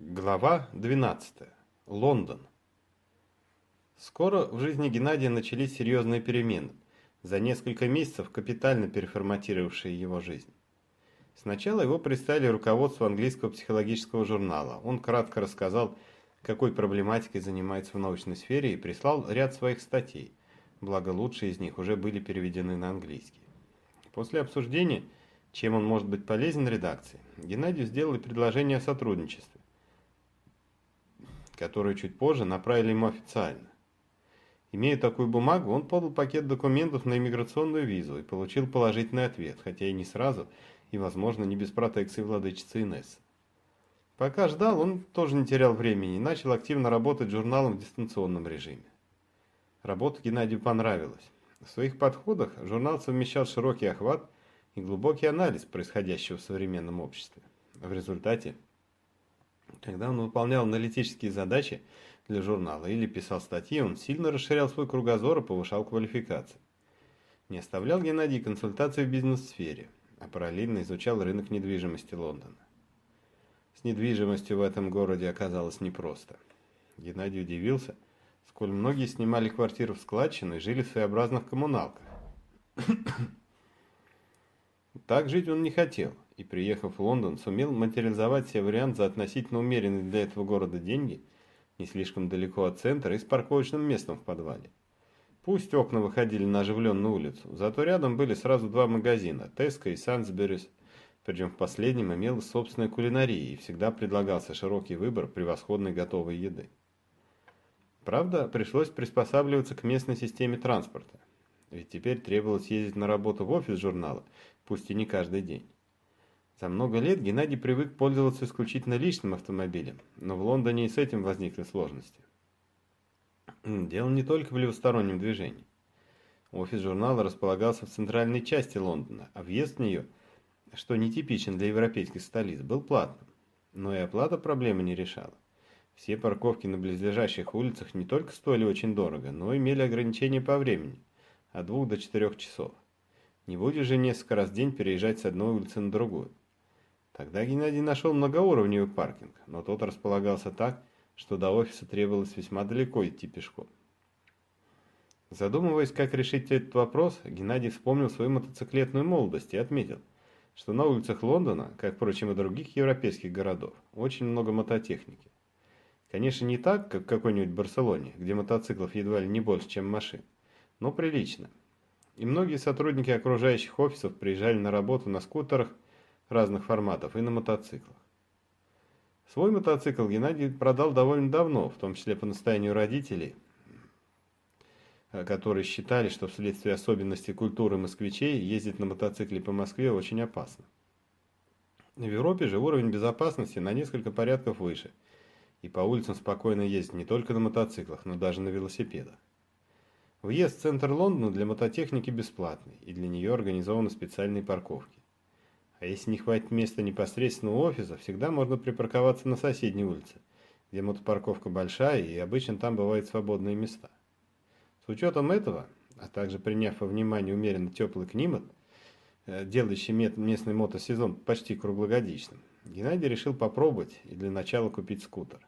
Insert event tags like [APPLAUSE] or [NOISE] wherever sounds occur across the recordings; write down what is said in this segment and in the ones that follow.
Глава 12. Лондон. Скоро в жизни Геннадия начались серьезные перемены, за несколько месяцев капитально переформатировавшие его жизнь. Сначала его представили руководству английского психологического журнала. Он кратко рассказал, какой проблематикой занимается в научной сфере и прислал ряд своих статей, благо лучшие из них уже были переведены на английский. После обсуждения, чем он может быть полезен редакции, Геннадию сделали предложение о сотрудничестве которую чуть позже направили ему официально. Имея такую бумагу, он подал пакет документов на иммиграционную визу и получил положительный ответ, хотя и не сразу, и, возможно, не без протекции владычицы Инессы. Пока ждал, он тоже не терял времени и начал активно работать журналом в дистанционном режиме. Работа Геннадию понравилась. В своих подходах журнал совмещал широкий охват и глубокий анализ происходящего в современном обществе. В результате когда он выполнял аналитические задачи для журнала или писал статьи, он сильно расширял свой кругозор и повышал квалификацию. Не оставлял Геннадий консультации в бизнес-сфере, а параллельно изучал рынок недвижимости Лондона. С недвижимостью в этом городе оказалось непросто. Геннадий удивился, сколь многие снимали квартиру в складчину и жили в своеобразных коммуналках. [COUGHS] Так жить он не хотел – и, приехав в Лондон, сумел материализовать себе вариант за относительно умеренные для этого города деньги, не слишком далеко от центра и с парковочным местом в подвале. Пусть окна выходили на оживленную улицу, зато рядом были сразу два магазина – Tesco и Сансберис, причем в последнем имел собственная кулинария и всегда предлагался широкий выбор превосходной готовой еды. Правда, пришлось приспосабливаться к местной системе транспорта, ведь теперь требовалось ездить на работу в офис журнала, пусть и не каждый день. За много лет Геннадий привык пользоваться исключительно личным автомобилем, но в Лондоне и с этим возникли сложности. Дело не только в левостороннем движении. Офис журнала располагался в центральной части Лондона, а въезд в нее, что нетипичен для европейских столиц, был платным. Но и оплата проблемы не решала. Все парковки на близлежащих улицах не только стоили очень дорого, но имели ограничения по времени – от двух до четырех часов. Не будешь же несколько раз в день переезжать с одной улицы на другую. Тогда Геннадий нашел многоуровневый паркинг, но тот располагался так, что до офиса требовалось весьма далеко идти пешком. Задумываясь, как решить этот вопрос, Геннадий вспомнил свою мотоциклетную молодость и отметил, что на улицах Лондона, как, впрочем, и других европейских городов, очень много мототехники. Конечно, не так, как в какой-нибудь Барселоне, где мотоциклов едва ли не больше, чем машин, но прилично. И многие сотрудники окружающих офисов приезжали на работу на скутерах, разных форматов и на мотоциклах. Свой мотоцикл Геннадий продал довольно давно, в том числе по настоянию родителей, э, которые считали, что вследствие особенностей культуры москвичей ездить на мотоцикле по Москве очень опасно. В Европе же уровень безопасности на несколько порядков выше, и по улицам спокойно ездить не только на мотоциклах, но даже на велосипедах. Въезд в центр Лондона для мототехники бесплатный, и для нее организованы специальные парковки. А если не хватит места непосредственно у офиса, всегда можно припарковаться на соседней улице, где мотопарковка большая и обычно там бывают свободные места. С учетом этого, а также приняв во внимание умеренно теплый климат, э, делающий местный мотосезон почти круглогодичным, Геннадий решил попробовать и для начала купить скутер.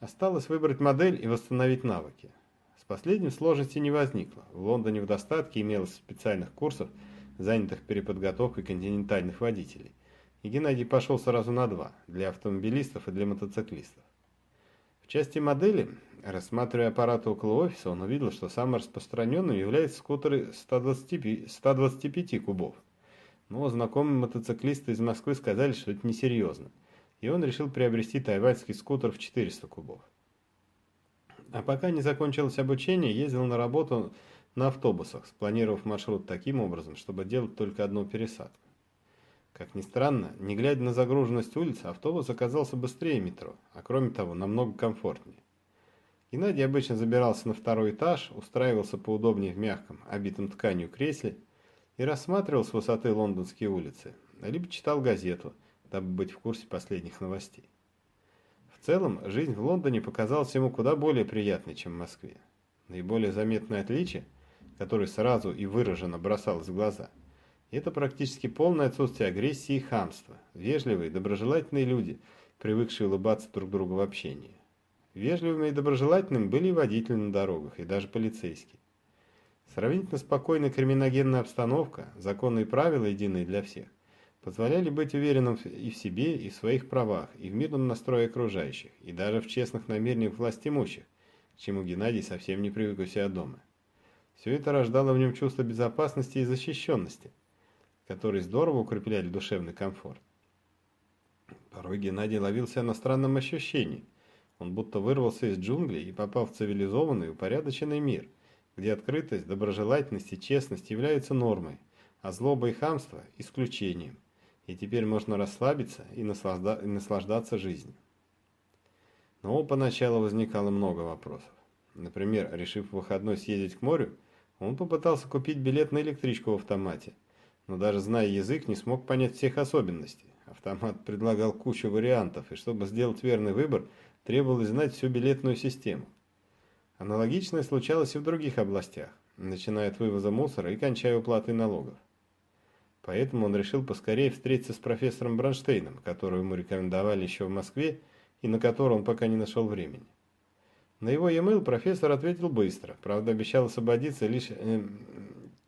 Осталось выбрать модель и восстановить навыки. С последним сложности не возникло. В Лондоне в достатке имелось специальных курсов – занятых переподготовкой континентальных водителей. И Геннадий пошел сразу на два, для автомобилистов и для мотоциклистов. В части модели, рассматривая аппараты около офиса, он увидел, что самым распространенным являются скутеры 125, 125 кубов. Но знакомые мотоциклисты из Москвы сказали, что это несерьезно, и он решил приобрести тайваньский скутер в 400 кубов. А пока не закончилось обучение, ездил на работу на автобусах, спланировав маршрут таким образом, чтобы делать только одну пересадку. Как ни странно, не глядя на загруженность улиц, автобус оказался быстрее метро, а кроме того, намного комфортнее. Геннадий обычно забирался на второй этаж, устраивался поудобнее в мягком, обитом тканью кресле и рассматривал с высоты лондонские улицы, либо читал газету, дабы быть в курсе последних новостей. В целом, жизнь в Лондоне показалась ему куда более приятной, чем в Москве. Наиболее заметное отличие – который сразу и выраженно бросалось в глаза. это практически полное отсутствие агрессии и хамства. Вежливые, доброжелательные люди, привыкшие улыбаться друг другу в общении. Вежливыми и доброжелательными были и водители на дорогах, и даже полицейские. Сравнительно спокойная криминогенная обстановка, законные правила, единые для всех, позволяли быть уверенным и в себе, и в своих правах, и в мирном настрое окружающих, и даже в честных намерениях власть имущих, к чему Геннадий совсем не привык у себя дома. Все это рождало в нем чувство безопасности и защищенности, которые здорово укрепляли душевный комфорт. Порой Геннадий ловился на странном ощущении. Он будто вырвался из джунглей и попал в цивилизованный, упорядоченный мир, где открытость, доброжелательность и честность являются нормой, а злоба и хамство – исключением. И теперь можно расслабиться и, наслажда... и наслаждаться жизнью. Но поначалу возникало много вопросов. Например, решив в выходной съездить к морю, он попытался купить билет на электричку в автомате, но даже зная язык, не смог понять всех особенностей. Автомат предлагал кучу вариантов, и чтобы сделать верный выбор, требовалось знать всю билетную систему. Аналогичное случалось и в других областях, начиная от вывоза мусора и кончая уплатой налогов. Поэтому он решил поскорее встретиться с профессором Бронштейном, которого ему рекомендовали еще в Москве и на которого он пока не нашел времени. На его e-mail профессор ответил быстро, правда обещал освободиться лишь э,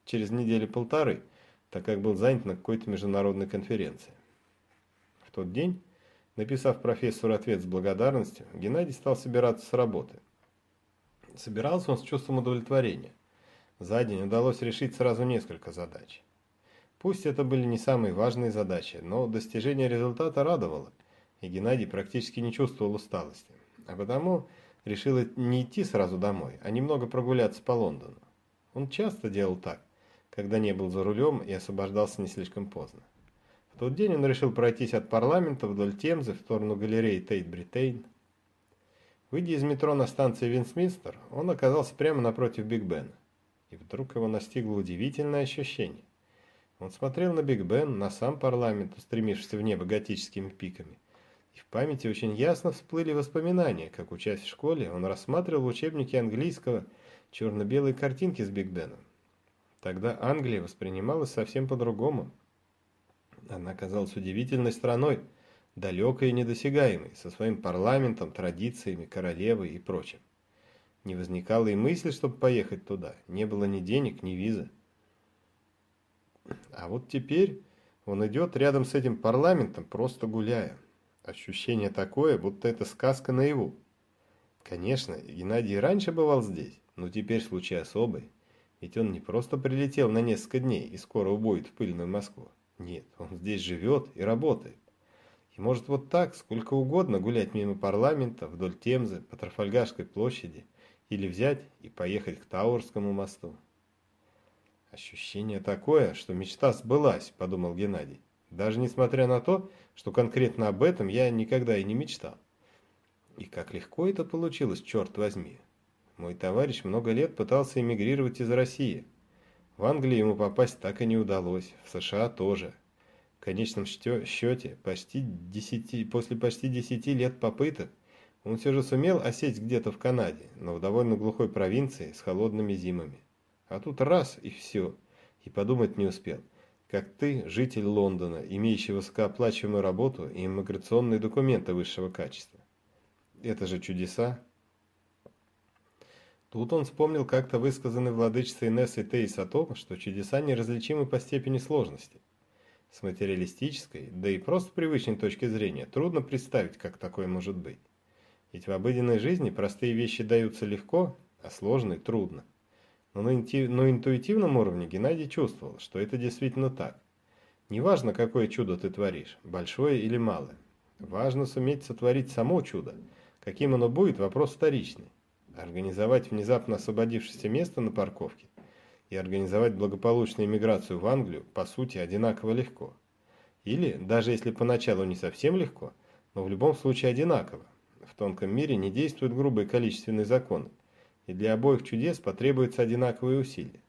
через недели-полторы, так как был занят на какой-то международной конференции. В тот день, написав профессору ответ с благодарностью, Геннадий стал собираться с работы. Собирался он с чувством удовлетворения. За день удалось решить сразу несколько задач. Пусть это были не самые важные задачи, но достижение результата радовало, и Геннадий практически не чувствовал усталости. А потому решил не идти сразу домой, а немного прогуляться по Лондону. Он часто делал так, когда не был за рулем и освобождался не слишком поздно. В тот день он решил пройтись от парламента вдоль Темзы в сторону галереи Тейт-Бритейн. Выйдя из метро на станции Вестминстер, он оказался прямо напротив Биг Бена. И вдруг его настигло удивительное ощущение. Он смотрел на Биг Бен, на сам парламент, устремившийся в небо готическими пиками, в памяти очень ясно всплыли воспоминания, как учась в школе, он рассматривал в учебнике английского черно-белые картинки с Биг Беном. Тогда Англия воспринималась совсем по-другому. Она казалась удивительной страной, далекой и недосягаемой, со своим парламентом, традициями, королевой и прочим. Не возникало и мысли, чтобы поехать туда, не было ни денег, ни визы. А вот теперь он идет рядом с этим парламентом, просто гуляя. Ощущение такое, будто это сказка наяву. Конечно, Геннадий раньше бывал здесь, но теперь случай особый. Ведь он не просто прилетел на несколько дней и скоро убудет в пыльную Москву. Нет, он здесь живет и работает. И может вот так, сколько угодно гулять мимо парламента, вдоль Темзы, по Трафальгарской площади, или взять и поехать к Тауэрскому мосту. Ощущение такое, что мечта сбылась, подумал Геннадий. Даже несмотря на то, что конкретно об этом я никогда и не мечтал. И как легко это получилось, черт возьми. Мой товарищ много лет пытался эмигрировать из России. В Англию ему попасть так и не удалось, в США тоже. В конечном счете, почти 10, после почти 10 лет попыток, он все же сумел осесть где-то в Канаде, но в довольно глухой провинции с холодными зимами. А тут раз и все, и подумать не успел – как ты, житель Лондона, имеющий высокооплачиваемую работу и иммиграционные документы высшего качества. Это же чудеса. Тут он вспомнил как-то высказанный владычицей Инессой Тейс о том, что чудеса неразличимы по степени сложности. С материалистической, да и просто привычной точки зрения, трудно представить, как такое может быть. Ведь в обыденной жизни простые вещи даются легко, а сложные – трудно. Но интуитивном уровне Геннадий чувствовал, что это действительно так. Неважно, какое чудо ты творишь, большое или малое. Важно суметь сотворить само чудо. Каким оно будет, вопрос вторичный. Организовать внезапно освободившееся место на парковке и организовать благополучную иммиграцию в Англию, по сути, одинаково легко. Или, даже если поначалу не совсем легко, но в любом случае одинаково. В тонком мире не действуют грубые количественные законы и для обоих чудес потребуются одинаковые усилия.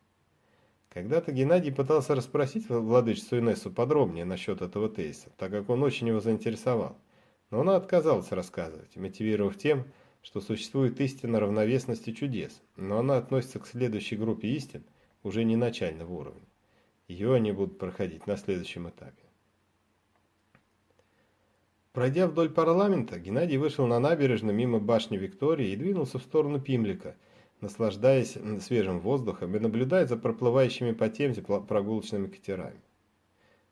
Когда-то Геннадий пытался расспросить владычицу Инессу подробнее насчет этого тезиса, так как он очень его заинтересовал. Но она отказалась рассказывать, мотивировав тем, что существует истина равновесности чудес, но она относится к следующей группе истин уже не начального уровня. Ее они будут проходить на следующем этапе. Пройдя вдоль парламента, Геннадий вышел на набережную мимо башни Виктории и двинулся в сторону Пимлика, наслаждаясь свежим воздухом и наблюдая за проплывающими по Темзе прогулочными катерами.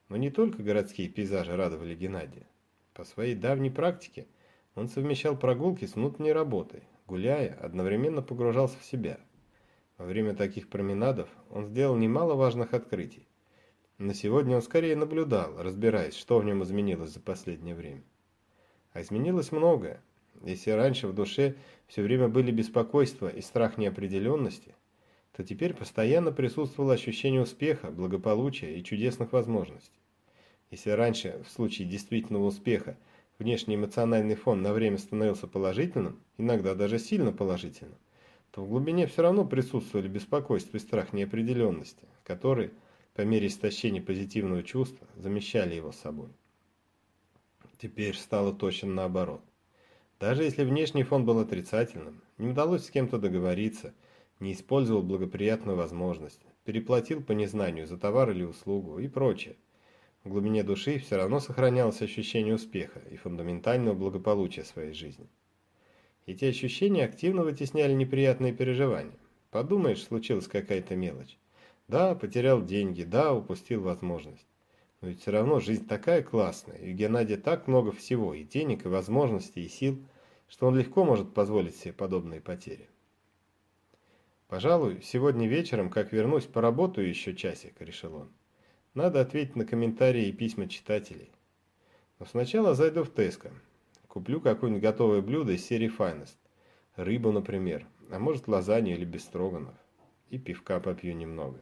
Но не только городские пейзажи радовали Геннадия. По своей давней практике он совмещал прогулки с внутренней работой, гуляя, одновременно погружался в себя. Во время таких променадов он сделал немало важных открытий. На сегодня он скорее наблюдал, разбираясь, что в нем изменилось за последнее время. А изменилось многое. Если раньше в душе все время были беспокойство и страх неопределенности, то теперь постоянно присутствовало ощущение успеха, благополучия и чудесных возможностей. Если раньше, в случае действительного успеха, внешний эмоциональный фон на время становился положительным, иногда даже сильно положительным, то в глубине все равно присутствовали беспокойство и страх неопределенности, которые – по мере истощения позитивного чувства, замещали его собой. Теперь стало точно наоборот. Даже если внешний фон был отрицательным, не удалось с кем-то договориться, не использовал благоприятную возможность, переплатил по незнанию за товар или услугу и прочее. В глубине души все равно сохранялось ощущение успеха и фундаментального благополучия своей жизни. Эти ощущения активно вытесняли неприятные переживания. Подумаешь, случилась какая-то мелочь. Да, потерял деньги, да, упустил возможность. Но ведь все равно жизнь такая классная, и у Геннадия так много всего, и денег, и возможностей, и сил, что он легко может позволить себе подобные потери. «Пожалуй, сегодня вечером, как вернусь, поработаю еще часик», — решил он. «Надо ответить на комментарии и письма читателей. Но сначала зайду в Теско. Куплю какое-нибудь готовое блюдо из серии Finest. Рыбу, например, а может лазанью или бестроганов. И пивка попью немного».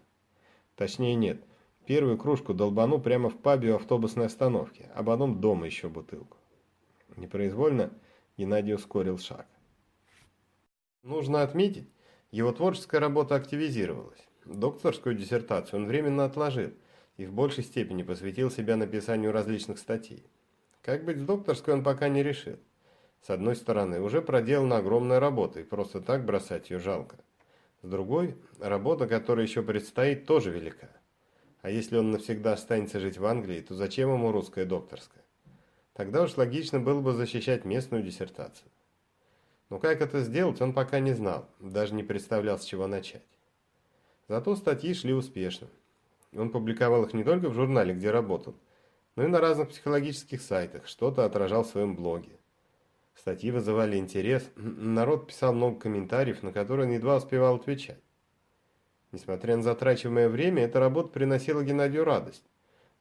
Точнее нет, первую кружку долбану прямо в пабе у автобусной остановки, а потом дома еще бутылку. Непроизвольно Геннадий ускорил шаг. Нужно отметить, его творческая работа активизировалась. Докторскую диссертацию он временно отложил и в большей степени посвятил себя написанию различных статей. Как быть с докторской он пока не решил. С одной стороны, уже проделана огромная работа, и просто так бросать ее жалко. С другой, работа, которая еще предстоит, тоже велика. А если он навсегда останется жить в Англии, то зачем ему русская докторская? Тогда уж логично было бы защищать местную диссертацию. Но как это сделать, он пока не знал, даже не представлял, с чего начать. Зато статьи шли успешно. Он публиковал их не только в журнале, где работал, но и на разных психологических сайтах, что-то отражал в своем блоге. Статьи вызывали интерес, народ писал много комментариев, на которые он едва успевал отвечать. Несмотря на затрачиваемое время, эта работа приносила Геннадию радость.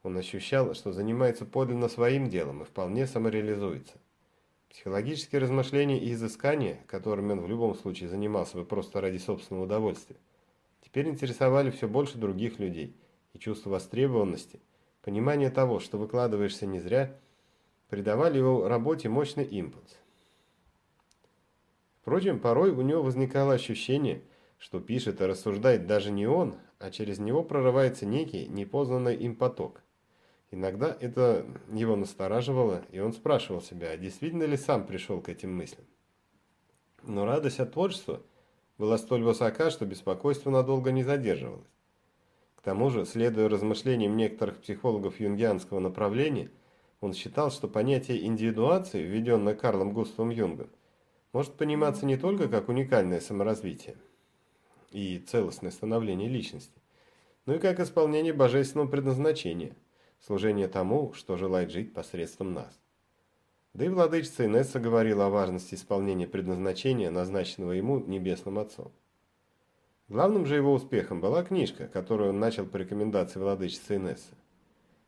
Он ощущал, что занимается подлинно своим делом и вполне самореализуется. Психологические размышления и изыскания, которыми он в любом случае занимался бы просто ради собственного удовольствия, теперь интересовали все больше других людей, и чувство востребованности, понимание того, что выкладываешься не зря, придавали его работе мощный импульс. Впрочем, порой у него возникало ощущение, что пишет и рассуждает даже не он, а через него прорывается некий непознанный им поток. Иногда это его настораживало, и он спрашивал себя, а действительно ли сам пришел к этим мыслям. Но радость от творчества была столь высока, что беспокойство надолго не задерживалось. К тому же, следуя размышлениям некоторых психологов юнгианского направления, он считал, что понятие индивидуации, введенное Карлом Густавом Юнгом, может пониматься не только как уникальное саморазвитие и целостное становление личности, но и как исполнение божественного предназначения, служение тому, что желает жить посредством нас. Да и владычица Инесса говорила о важности исполнения предназначения, назначенного ему Небесным Отцом. Главным же его успехом была книжка, которую он начал по рекомендации владычицы Инессы.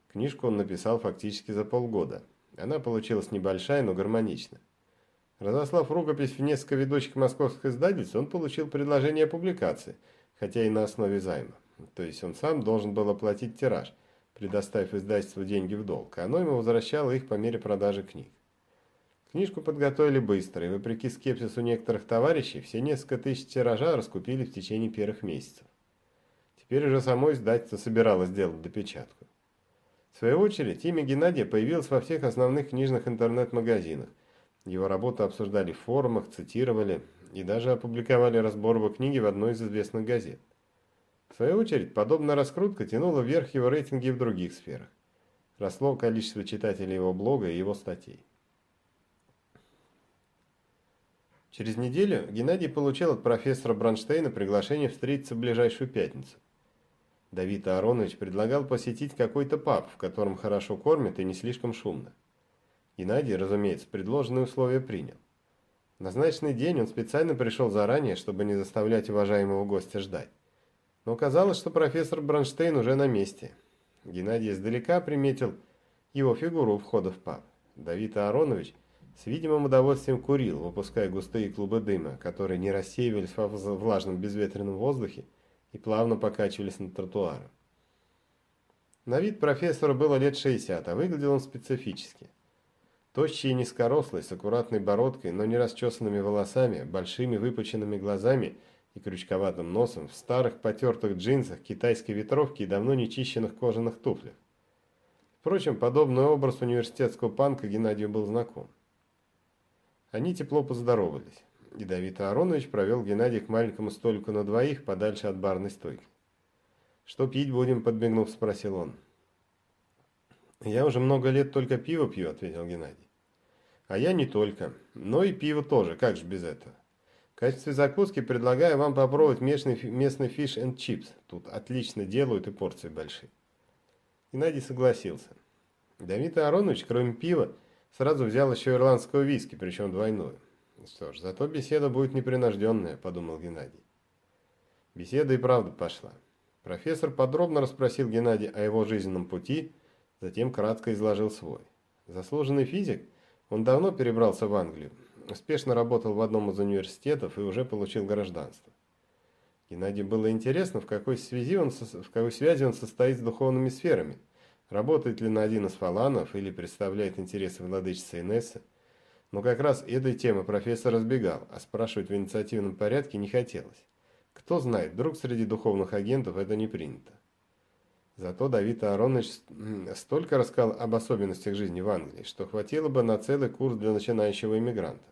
Книжку он написал фактически за полгода. Она получилась небольшая, но гармоничная. Разослав рукопись в несколько ведущих московских издательств, он получил предложение о публикации, хотя и на основе займа. То есть он сам должен был оплатить тираж, предоставив издательству деньги в долг, а оно ему возвращало их по мере продажи книг. Книжку подготовили быстро, и вопреки скепсису некоторых товарищей, все несколько тысяч тиража раскупили в течение первых месяцев. Теперь уже само издательство собиралось сделать допечатку. В свою очередь, имя Геннадия появилось во всех основных книжных интернет-магазинах – его работу обсуждали в форумах, цитировали и даже опубликовали разбор его книги в одной из известных газет. В свою очередь, подобная раскрутка тянула вверх его рейтинги в других сферах. Росло количество читателей его блога и его статей. Через неделю Геннадий получил от профессора Бронштейна приглашение встретиться в ближайшую пятницу. Давид Аронович предлагал посетить какой-то паб, в котором хорошо кормят и не слишком шумно. Геннадий, разумеется, предложенные условия принял. В назначенный день он специально пришел заранее, чтобы не заставлять уважаемого гостя ждать. Но оказалось, что профессор Бронштейн уже на месте. Геннадий издалека приметил его фигуру у входа в паб. Давид Аронович с видимым удовольствием курил, выпуская густые клубы дыма, которые не рассеивались во влажном безветренном воздухе и плавно покачивались на тротуаре. На вид профессора было лет 60, а выглядел он специфически. Тощий и низкорослый, с аккуратной бородкой, но не расчесанными волосами, большими выпученными глазами и крючковатым носом, в старых потертых джинсах, китайской ветровке и давно нечищенных кожаных туфлях. Впрочем, подобный образ университетского панка Геннадию был знаком. Они тепло поздоровались, и Давид Аронович провел Геннадия к маленькому столику на двоих, подальше от барной стойки. «Что пить будем?» – подбегнув, спросил он. «Я уже много лет только пиво пью», – ответил Геннадий. «А я не только, но и пиво тоже, как же без этого. В качестве закуски предлагаю вам попробовать местный, местный фиш and чипс. Тут отлично делают и порции большие». Геннадий согласился. Давид Аронович, кроме пива, сразу взял еще ирландского виски, причем двойную. Что ж, зато беседа будет непринужденная, подумал Геннадий. Беседа и правда пошла. Профессор подробно расспросил Геннадия о его жизненном пути, затем кратко изложил свой. Заслуженный физик, он давно перебрался в Англию, успешно работал в одном из университетов и уже получил гражданство. Геннадию было интересно, в какой, связи он, в какой связи он состоит с духовными сферами, работает ли на один из фаланов или представляет интересы владычицы Инессы. Но как раз этой темы профессор разбегал, а спрашивать в инициативном порядке не хотелось. Кто знает, вдруг среди духовных агентов это не принято. Зато Давид Ааронович столько рассказал об особенностях жизни в Англии, что хватило бы на целый курс для начинающего иммигранта.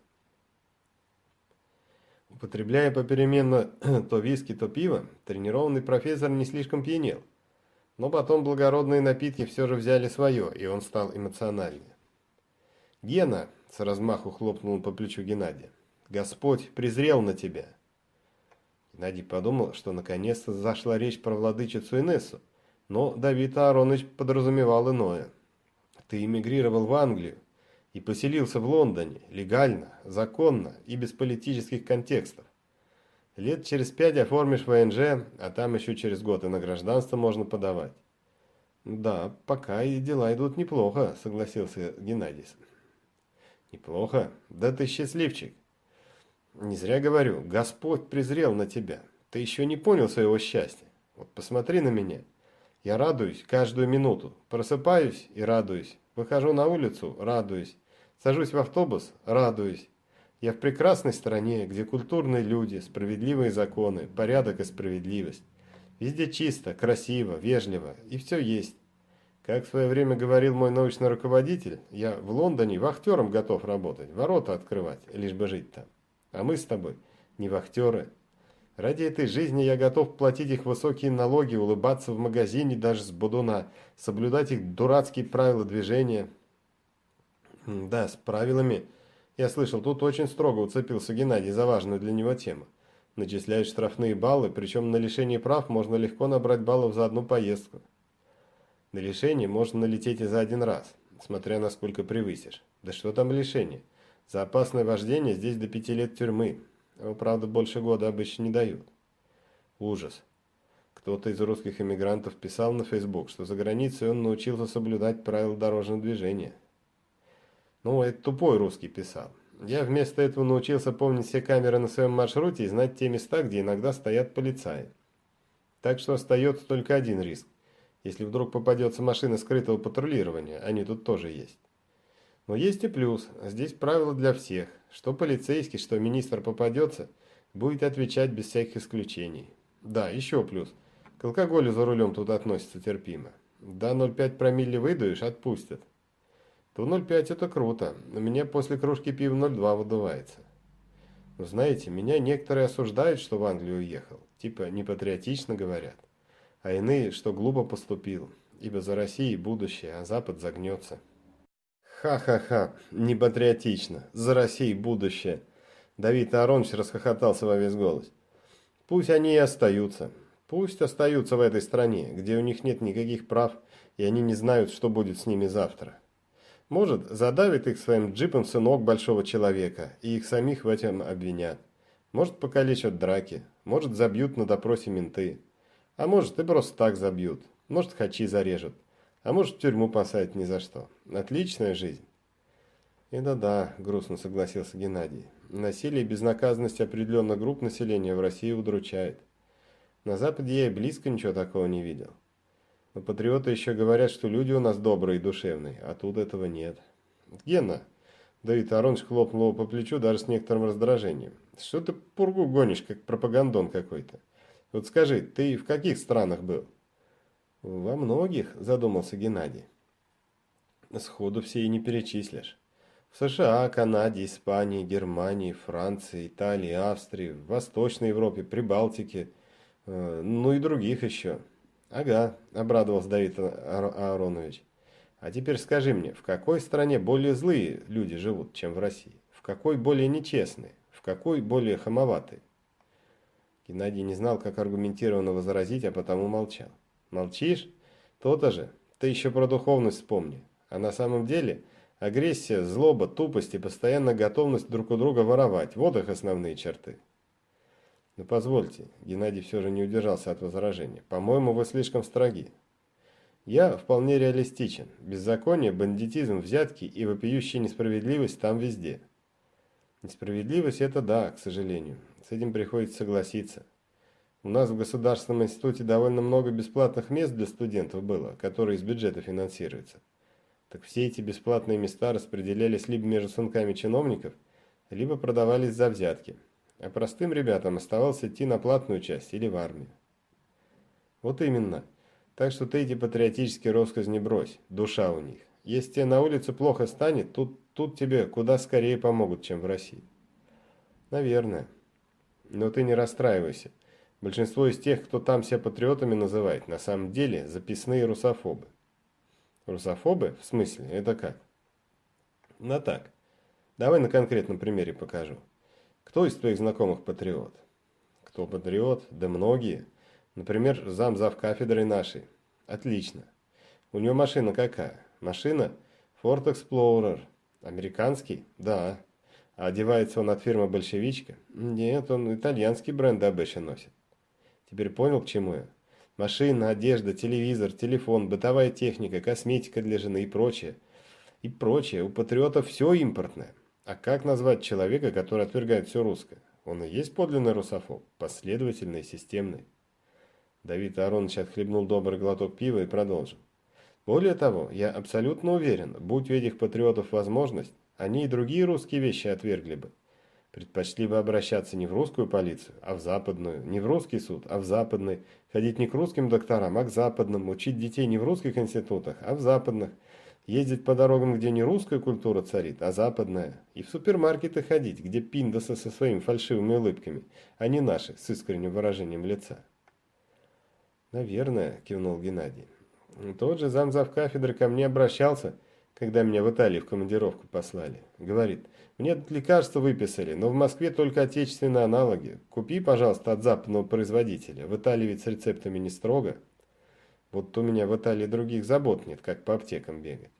Употребляя попеременно [CLEARS THROAT] то виски, то пиво, тренированный профессор не слишком пьянел. Но потом благородные напитки все же взяли свое, и он стал эмоциональнее. «Гена!» – с размаху хлопнул по плечу Геннадия. «Господь презрел на тебя!» Геннадий подумал, что наконец-то зашла речь про владычицу Инессу, но Давид Ааронович подразумевал иное. «Ты эмигрировал в Англию, и поселился в Лондоне легально, законно и без политических контекстов. Лет через пять оформишь ВНЖ, а там еще через год и на гражданство можно подавать. Да, пока и дела идут неплохо, согласился Геннадий. Неплохо? Да ты счастливчик. Не зря говорю, Господь презрел на тебя. Ты еще не понял своего счастья. Вот посмотри на меня. Я радуюсь каждую минуту. Просыпаюсь и радуюсь. Выхожу на улицу, радуюсь. Сажусь в автобус, радуюсь. Я в прекрасной стране, где культурные люди, справедливые законы, порядок и справедливость. Везде чисто, красиво, вежливо, и все есть. Как в свое время говорил мой научный руководитель, я в Лондоне вахтером готов работать, ворота открывать, лишь бы жить там. А мы с тобой не вахтеры. Ради этой жизни я готов платить их высокие налоги, улыбаться в магазине даже с будуна, соблюдать их дурацкие правила движения, да, с правилами. Я слышал, тут очень строго уцепился Геннадий за важную для него тему. Начисляют штрафные баллы, причем на лишение прав можно легко набрать баллов за одну поездку. На лишение можно налететь и за один раз, смотря насколько превысишь. Да что там лишение? За опасное вождение здесь до пяти лет тюрьмы. Правда, больше года обычно не дают. Ужас. Кто-то из русских эмигрантов писал на Facebook, что за границей он научился соблюдать правила дорожного движения. Ну, это тупой русский писал. Я вместо этого научился помнить все камеры на своем маршруте и знать те места, где иногда стоят полицаи. Так что остается только один риск. Если вдруг попадется машина скрытого патрулирования, они тут тоже есть. Но есть и плюс. Здесь правило для всех. Что полицейский, что министр попадется, будет отвечать без всяких исключений. Да, еще плюс. К алкоголю за рулем тут относятся терпимо. До 0,5 промилле выдаешь, отпустят то 0,5 это круто, но меня после кружки пива 0,2 выдувается. Но знаете, меня некоторые осуждают, что в Англию уехал, типа непатриотично говорят, а иные, что глупо поступил, ибо за Россией будущее, а Запад загнется. Ха-ха-ха, непатриотично, за Россией будущее. Давид Аронович расхохотался во весь голос. Пусть они и остаются. Пусть остаются в этой стране, где у них нет никаких прав, и они не знают, что будет с ними завтра. Может, задавит их своим джипом сынок большого человека, и их самих в этом обвинят. Может, покалечат драки, может, забьют на допросе менты. А может, и просто так забьют. Может, хачи зарежут. А может, в тюрьму посадят ни за что. Отличная жизнь. Это да, грустно согласился Геннадий. Насилие и безнаказанность определенных групп населения в России удручает. На Западе я и близко ничего такого не видел. Но патриоты еще говорят, что люди у нас добрые и душевные, а тут этого нет. Гена, Давид Аронович хлопнул его по плечу даже с некоторым раздражением. Что ты пургу гонишь, как пропагандон какой-то? Вот скажи, ты в каких странах был? Во многих, задумался Геннадий. Сходу все и не перечислишь. В США, Канаде, Испании, Германии, Франции, Италии, Австрии, в Восточной Европе, Прибалтике, э, ну и других еще. Ага, обрадовался Давид Ааронович. А теперь скажи мне, в какой стране более злые люди живут, чем в России? В какой более нечестные? В какой более хамоватые? Геннадий не знал, как аргументированно возразить, а потому молчал. Молчишь? То-то же. Ты еще про духовность вспомни. А на самом деле агрессия, злоба, тупость и постоянная готовность друг у друга воровать – вот их основные черты. Но позвольте, Геннадий все же не удержался от возражения. По-моему, вы слишком строги. Я вполне реалистичен. Беззаконие, бандитизм, взятки и вопиющая несправедливость там везде. Несправедливость – это да, к сожалению. С этим приходится согласиться. У нас в Государственном институте довольно много бесплатных мест для студентов было, которые из бюджета финансируются. Так все эти бесплатные места распределялись либо между сынками чиновников, либо продавались за взятки а простым ребятам оставалось идти на платную часть или в армию. Вот именно. Так что ты эти патриотические россказни брось, душа у них. Если тебе на улице плохо станет, тут, тут тебе куда скорее помогут, чем в России. Наверное. Но ты не расстраивайся. Большинство из тех, кто там себя патриотами называет, на самом деле записные русофобы. Русофобы? В смысле? Это как? Ну так. Давай на конкретном примере покажу. Кто из твоих знакомых патриот? Кто патриот? Да многие. Например, зам зав кафедрой нашей. Отлично. У него машина какая? Машина Ford Explorer. Американский? Да. А одевается он от фирмы «Большевичка»? Нет, он итальянский бренд обычно носит. Теперь понял, к чему я? Машина, одежда, телевизор, телефон, бытовая техника, косметика для жены и прочее. И прочее. У патриотов все импортное. А как назвать человека, который отвергает все русское? Он и есть подлинный русофоб, последовательный, системный. Давид Аронович отхлебнул добрый глоток пива и продолжил. Более того, я абсолютно уверен, будь у этих патриотов возможность, они и другие русские вещи отвергли бы. Предпочли бы обращаться не в русскую полицию, а в западную, не в русский суд, а в западный, ходить не к русским докторам, а к западным, учить детей не в русских институтах, а в западных – ездить по дорогам, где не русская культура царит, а западная, и в супермаркеты ходить, где пиндосы со своими фальшивыми улыбками, а не наши, с искренним выражением лица. «Наверное», – кивнул Геннадий. «Тот же замзав кафедры ко мне обращался, когда меня в Италии в командировку послали. Говорит, мне тут лекарства выписали, но в Москве только отечественные аналоги. Купи, пожалуйста, от западного производителя. В Италии ведь с рецептами не строго». Вот у меня в Италии других забот нет, как по аптекам бегать.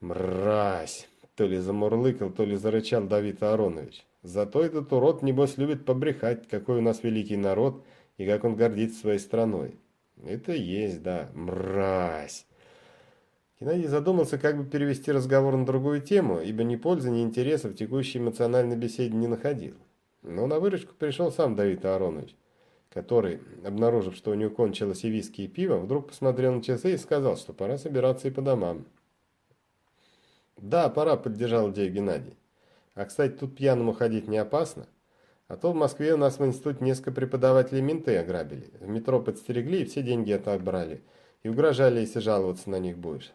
Мразь! То ли замурлыкал, то ли зарычал Давид Аронович. Зато этот урод, небось, любит побрехать, какой у нас великий народ и как он гордится своей страной. Это есть, да, мразь. Геннадий задумался, как бы перевести разговор на другую тему, ибо ни пользы, ни интереса в текущей эмоциональной беседе не находил. Но на выручку пришел сам Давид Аронович который, обнаружив, что у него кончилось и виски, и пиво, вдруг посмотрел на часы и сказал, что пора собираться и по домам. «Да, пора», — поддержал идею Геннадий. «А, кстати, тут пьяному ходить не опасно. А то в Москве у нас в институте несколько преподавателей менты ограбили. В метро подстерегли и все деньги это отбрали. И угрожали, если жаловаться на них будешь.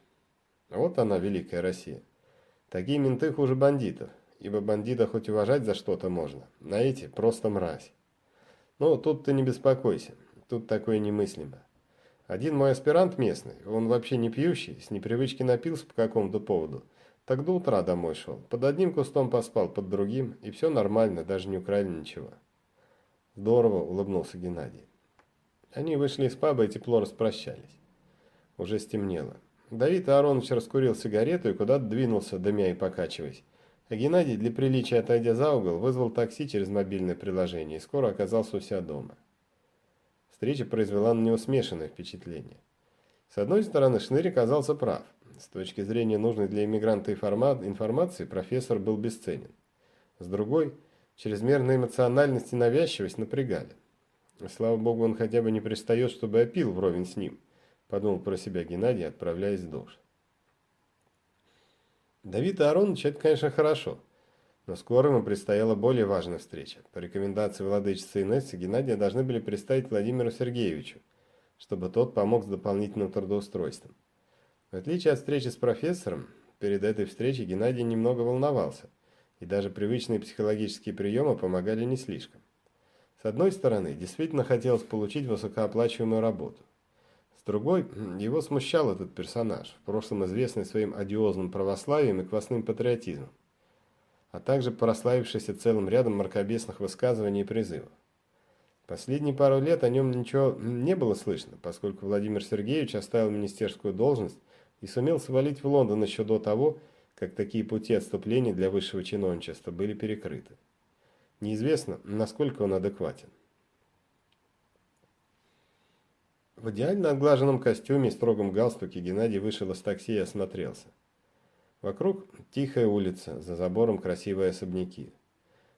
Вот она, великая Россия. Такие менты хуже бандитов, ибо бандита хоть уважать за что-то можно, на эти просто мразь. Ну, тут ты не беспокойся, тут такое немыслимо. Один мой аспирант местный, он вообще не пьющий, с непривычки напился по какому-то поводу. Так до утра домой шел. Под одним кустом поспал, под другим, и все нормально, даже не украли ничего. Здорово, улыбнулся Геннадий. Они вышли из паба и тепло распрощались. Уже стемнело. Давид Аронович раскурил сигарету и куда-то двинулся, дымя и покачиваясь. А Геннадий, для приличия отойдя за угол, вызвал такси через мобильное приложение и скоро оказался у себя дома. Встреча произвела на него смешанное впечатление. С одной стороны, Шнырь оказался прав. С точки зрения нужной для иммигранта информации, профессор был бесценен. С другой, чрезмерная эмоциональность и навязчивость напрягали. Слава богу, он хотя бы не пристает, чтобы опил вровень с ним – подумал про себя Геннадий, отправляясь в душ. Давид Аронович – это, конечно, хорошо, но скоро ему предстояла более важная встреча. По рекомендации владычицы Инессы Геннадия должны были представить Владимиру Сергеевичу, чтобы тот помог с дополнительным трудоустройством. В отличие от встречи с профессором, перед этой встречей Геннадий немного волновался, и даже привычные психологические приемы помогали не слишком. С одной стороны, действительно хотелось получить высокооплачиваемую работу. С другой, его смущал этот персонаж, в прошлом известный своим одиозным православием и квасным патриотизмом, а также прославившийся целым рядом мракобесных высказываний и призывов. Последние пару лет о нем ничего не было слышно, поскольку Владимир Сергеевич оставил министерскую должность и сумел свалить в Лондон еще до того, как такие пути отступления для высшего чиновничества были перекрыты. Неизвестно, насколько он адекватен. В идеально отглаженном костюме и строгом галстуке Геннадий вышел из такси и осмотрелся. Вокруг тихая улица, за забором красивые особняки.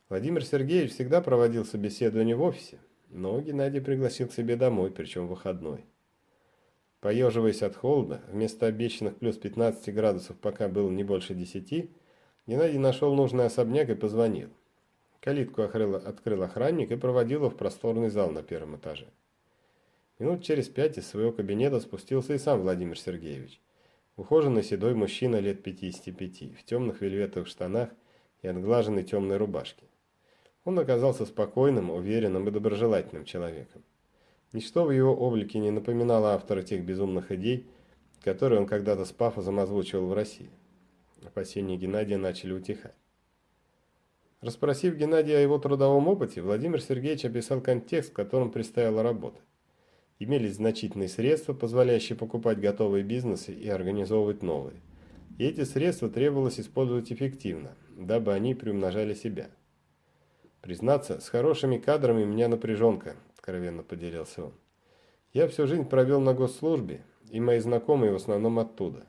Владимир Сергеевич всегда проводил собеседование в офисе, но Геннадий пригласил к себе домой, причем выходной. Поеживаясь от холода, вместо обещанных плюс 15 градусов пока было не больше 10, Геннадий нашел нужный особняк и позвонил. Калитку открыл, охранник и проводил его в просторный зал на первом этаже. Минут через пять из своего кабинета спустился и сам Владимир Сергеевич. Ухоженный седой мужчина лет 55, в темных вельветовых штанах и отглаженной темной рубашке. Он оказался спокойным, уверенным и доброжелательным человеком. Ничто в его облике не напоминало автора тех безумных идей, которые он когда-то с пафосом озвучивал в России. Опасения Геннадия начали утихать. Расспросив Геннадия о его трудовом опыте, Владимир Сергеевич описал контекст, в котором предстояло работать. Имелись значительные средства, позволяющие покупать готовые бизнесы и организовывать новые. И эти средства требовалось использовать эффективно, дабы они приумножали себя. Признаться, с хорошими кадрами у меня напряженка, откровенно поделился он. Я всю жизнь провел на госслужбе, и мои знакомые в основном оттуда.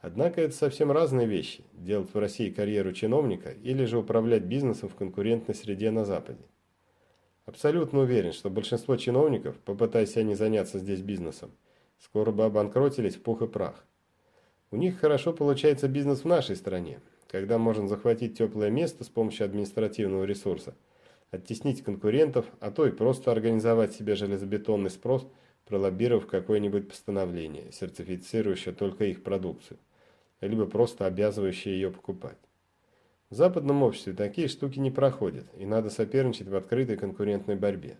Однако это совсем разные вещи – делать в России карьеру чиновника или же управлять бизнесом в конкурентной среде на Западе. Абсолютно уверен, что большинство чиновников, попытаясь они заняться здесь бизнесом, скоро бы обанкротились в пух и прах. У них хорошо получается бизнес в нашей стране, когда можно захватить теплое место с помощью административного ресурса, оттеснить конкурентов, а то и просто организовать себе железобетонный спрос, пролоббировав какое-нибудь постановление, сертифицирующее только их продукцию, либо просто обязывающее ее покупать. В западном обществе такие штуки не проходят, и надо соперничать в открытой конкурентной борьбе.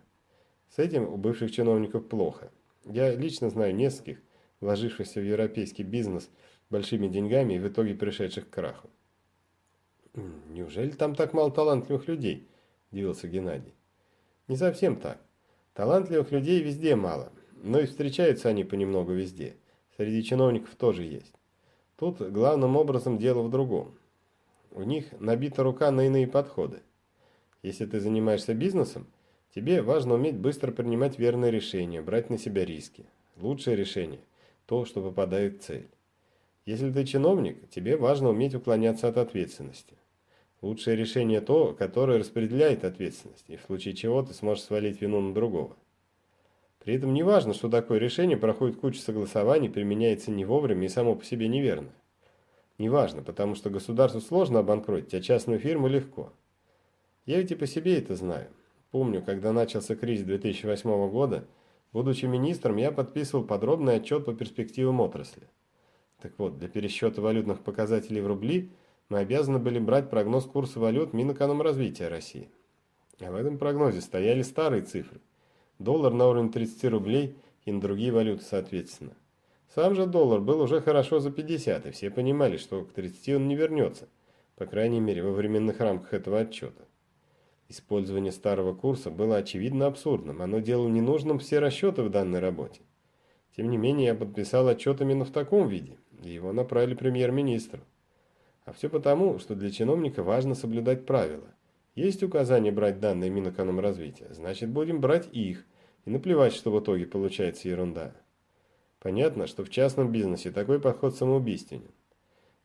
С этим у бывших чиновников плохо. Я лично знаю нескольких, вложившихся в европейский бизнес большими деньгами и в итоге пришедших к краху. «Неужели там так мало талантливых людей?» – удивился Геннадий. «Не совсем так. Талантливых людей везде мало, но и встречаются они понемногу везде. Среди чиновников тоже есть. Тут главным образом дело в другом. У них набита рука на иные подходы. Если ты занимаешься бизнесом, тебе важно уметь быстро принимать верные решения, брать на себя риски. Лучшее решение – то, что попадает в цель. Если ты чиновник, тебе важно уметь уклоняться от ответственности. Лучшее решение – то, которое распределяет ответственность, и в случае чего ты сможешь свалить вину на другого. При этом не важно, что такое решение проходит кучу согласований, применяется не вовремя и само по себе неверно. Неважно, потому что государству сложно обанкротить, а частную фирму легко. Я ведь и по себе это знаю. Помню, когда начался кризис 2008 года, будучи министром, я подписывал подробный отчет по перспективам отрасли. Так вот, для пересчета валютных показателей в рубли мы обязаны были брать прогноз курса валют Минэкономразвития России. А в этом прогнозе стояли старые цифры. Доллар на уровне 30 рублей и на другие валюты соответственно. Сам же доллар был уже хорошо за 50, и все понимали, что к 30 он не вернется, по крайней мере во временных рамках этого отчета. Использование старого курса было очевидно абсурдным, оно делало ненужным все расчеты в данной работе. Тем не менее, я подписал отчет именно в таком виде, и его направили премьер-министру. А все потому, что для чиновника важно соблюдать правила. Есть указание брать данные Минэкономразвития, значит будем брать их, и наплевать, что в итоге получается ерунда. Понятно, что в частном бизнесе такой подход самоубийственен.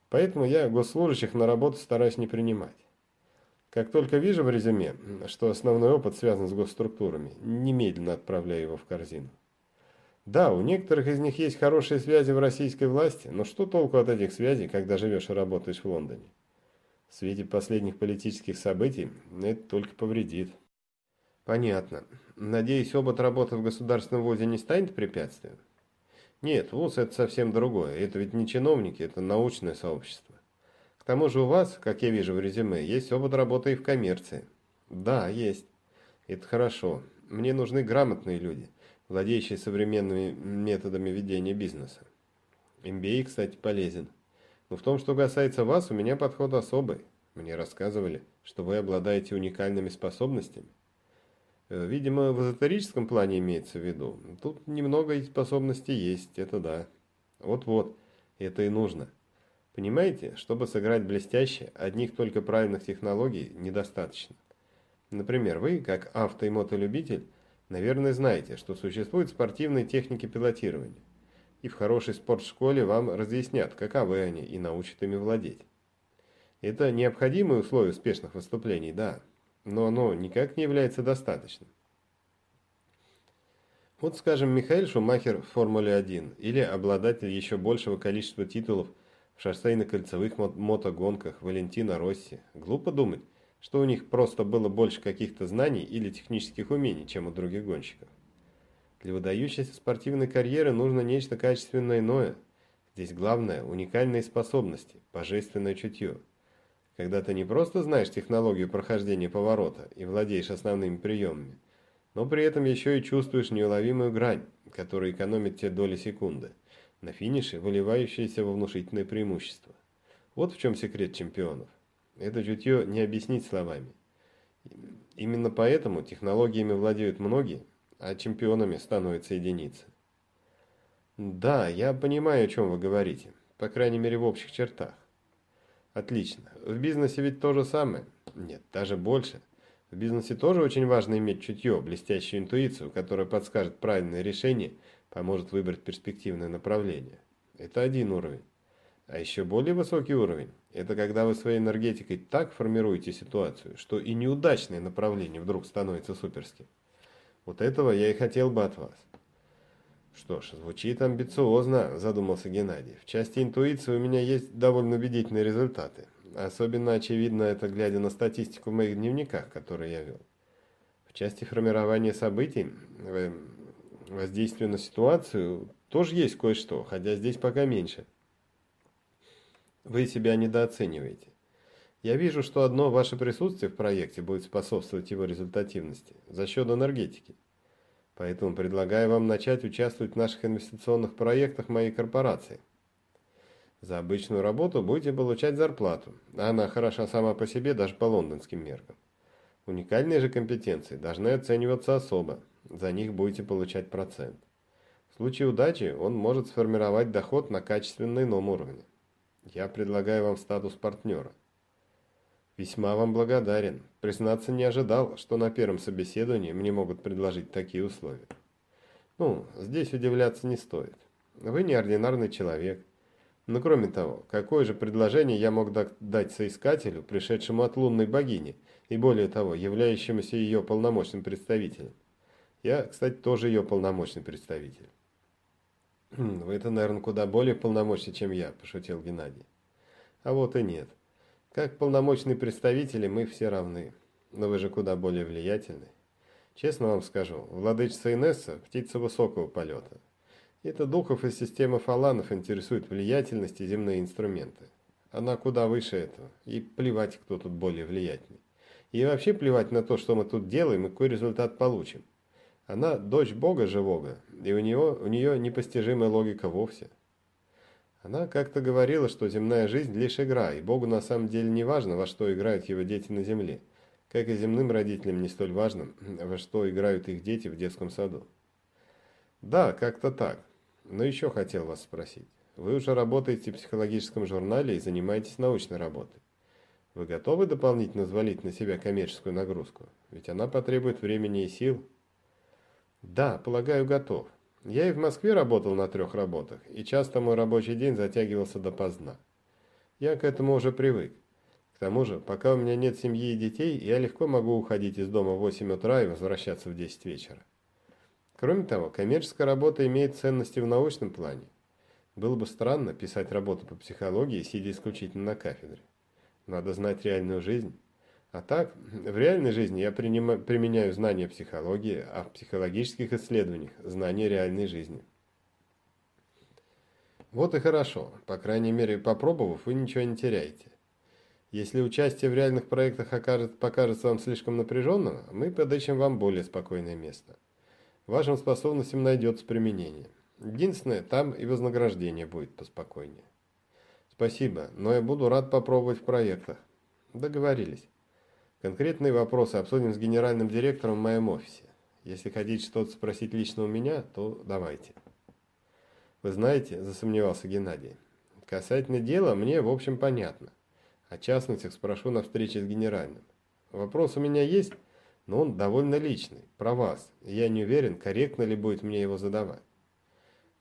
Поэтому я госслужащих на работу стараюсь не принимать. Как только вижу в резюме, что основной опыт связан с госструктурами, немедленно отправляю его в корзину. Да, у некоторых из них есть хорошие связи в российской власти, но что толку от этих связей, когда живешь и работаешь в Лондоне? В свете последних политических событий это только повредит. Понятно. Надеюсь, опыт работы в государственном вузе не станет препятствием? Нет, вуз это совсем другое. Это ведь не чиновники, это научное сообщество. К тому же у вас, как я вижу в резюме, есть опыт работы и в коммерции. Да, есть. Это хорошо. Мне нужны грамотные люди – владеющий современными методами ведения бизнеса. MBA, кстати, полезен. Но в том, что касается вас, у меня подход особый. Мне рассказывали, что вы обладаете уникальными способностями. Э, видимо, в эзотерическом плане имеется в виду. Тут немного способностей есть, это да. Вот-вот, это и нужно. Понимаете, чтобы сыграть блестяще, одних только правильных технологий недостаточно. Например, вы, как авто- и мотолюбитель, Наверное, знаете, что существуют спортивные техники пилотирования. И в хорошей спортшколе вам разъяснят, каковы они, и научат ими владеть. Это необходимые условия успешных выступлений, да, но оно никак не является достаточным. Вот, скажем, Михаил Шумахер в Формуле-1 или обладатель еще большего количества титулов в шоссейно-кольцевых мотогонках Валентина Росси. Глупо думать, что у них просто было больше каких-то знаний или технических умений, чем у других гонщиков. Для выдающейся спортивной карьеры нужно нечто качественно иное. Здесь главное – уникальные способности, божественное чутье. Когда ты не просто знаешь технологию прохождения поворота и владеешь основными приемами, но при этом еще и чувствуешь неуловимую грань, которая экономит те доли секунды, на финише выливающиеся во внушительное преимущество. Вот в чем секрет чемпионов. Это чутье не объяснить словами. Именно поэтому технологиями владеют многие, а чемпионами становятся единицы. Да, я понимаю, о чем вы говорите, по крайней мере в общих чертах. Отлично. В бизнесе ведь то же самое? Нет, даже больше. В бизнесе тоже очень важно иметь чутье, блестящую интуицию, которая подскажет правильное решение, поможет выбрать перспективное направление. Это один уровень. А еще более высокий уровень – это когда вы своей энергетикой так формируете ситуацию, что и неудачное направление вдруг становится суперским. Вот этого я и хотел бы от вас. Что ж, звучит амбициозно, задумался Геннадий. В части интуиции у меня есть довольно убедительные результаты. Особенно очевидно это, глядя на статистику в моих дневниках, которые я вел. В части формирования событий, э, воздействия на ситуацию, тоже есть кое-что, хотя здесь пока меньше. Вы себя недооцениваете. Я вижу, что одно ваше присутствие в проекте будет способствовать его результативности за счет энергетики. Поэтому предлагаю вам начать участвовать в наших инвестиционных проектах моей корпорации. За обычную работу будете получать зарплату, она хороша сама по себе даже по лондонским меркам. Уникальные же компетенции должны оцениваться особо, за них будете получать процент. В случае удачи он может сформировать доход на качественно ином уровне. Я предлагаю вам статус партнера. Весьма вам благодарен. Признаться, не ожидал, что на первом собеседовании мне могут предложить такие условия. Ну, здесь удивляться не стоит. Вы неординарный человек. Но кроме того, какое же предложение я мог дать соискателю, пришедшему от лунной богини, и более того, являющемуся ее полномочным представителем? Я, кстати, тоже ее полномочный представитель. «Вы это, наверное, куда более полномочный, чем я», – пошутил Геннадий. «А вот и нет. Как полномочные представители мы все равны, но вы же куда более влиятельны. Честно вам скажу, владычица Инесса – птица высокого полета. Это духов из системы фаланов интересует влиятельность и земные инструменты. Она куда выше этого, и плевать, кто тут более влиятельный. И вообще плевать на то, что мы тут делаем и какой результат получим. Она дочь бога живого, и у, него, у нее непостижимая логика вовсе. Она как-то говорила, что земная жизнь лишь игра, и Богу на самом деле не важно, во что играют его дети на земле, как и земным родителям не столь важно, [CLEARS THROAT] во что играют их дети в детском саду. Да, как-то так. Но еще хотел вас спросить. Вы уже работаете в психологическом журнале и занимаетесь научной работой. Вы готовы дополнительно взвалить на себя коммерческую нагрузку? Ведь она потребует времени и сил. Да, полагаю, готов. Я и в Москве работал на трех работах, и часто мой рабочий день затягивался допоздна. Я к этому уже привык. К тому же, пока у меня нет семьи и детей, я легко могу уходить из дома в 8 утра и возвращаться в 10 вечера. Кроме того, коммерческая работа имеет ценности в научном плане. Было бы странно писать работу по психологии, сидя исключительно на кафедре. Надо знать реальную жизнь. А так, в реальной жизни я принимаю, применяю знания психологии, а в психологических исследованиях – знания реальной жизни. Вот и хорошо. По крайней мере, попробовав, вы ничего не теряете. Если участие в реальных проектах окажет, покажется вам слишком напряженным, мы подыщем вам более спокойное место. Вашим способностям найдется применение. Единственное, там и вознаграждение будет поспокойнее. Спасибо, но я буду рад попробовать в проектах. Договорились. Конкретные вопросы обсудим с генеральным директором в моем офисе. Если хотите что-то спросить лично у меня, то давайте. Вы знаете, засомневался Геннадий. Касательно дела, мне, в общем, понятно. О частностях спрошу на встрече с генеральным. Вопрос у меня есть, но он довольно личный, про вас. я не уверен, корректно ли будет мне его задавать.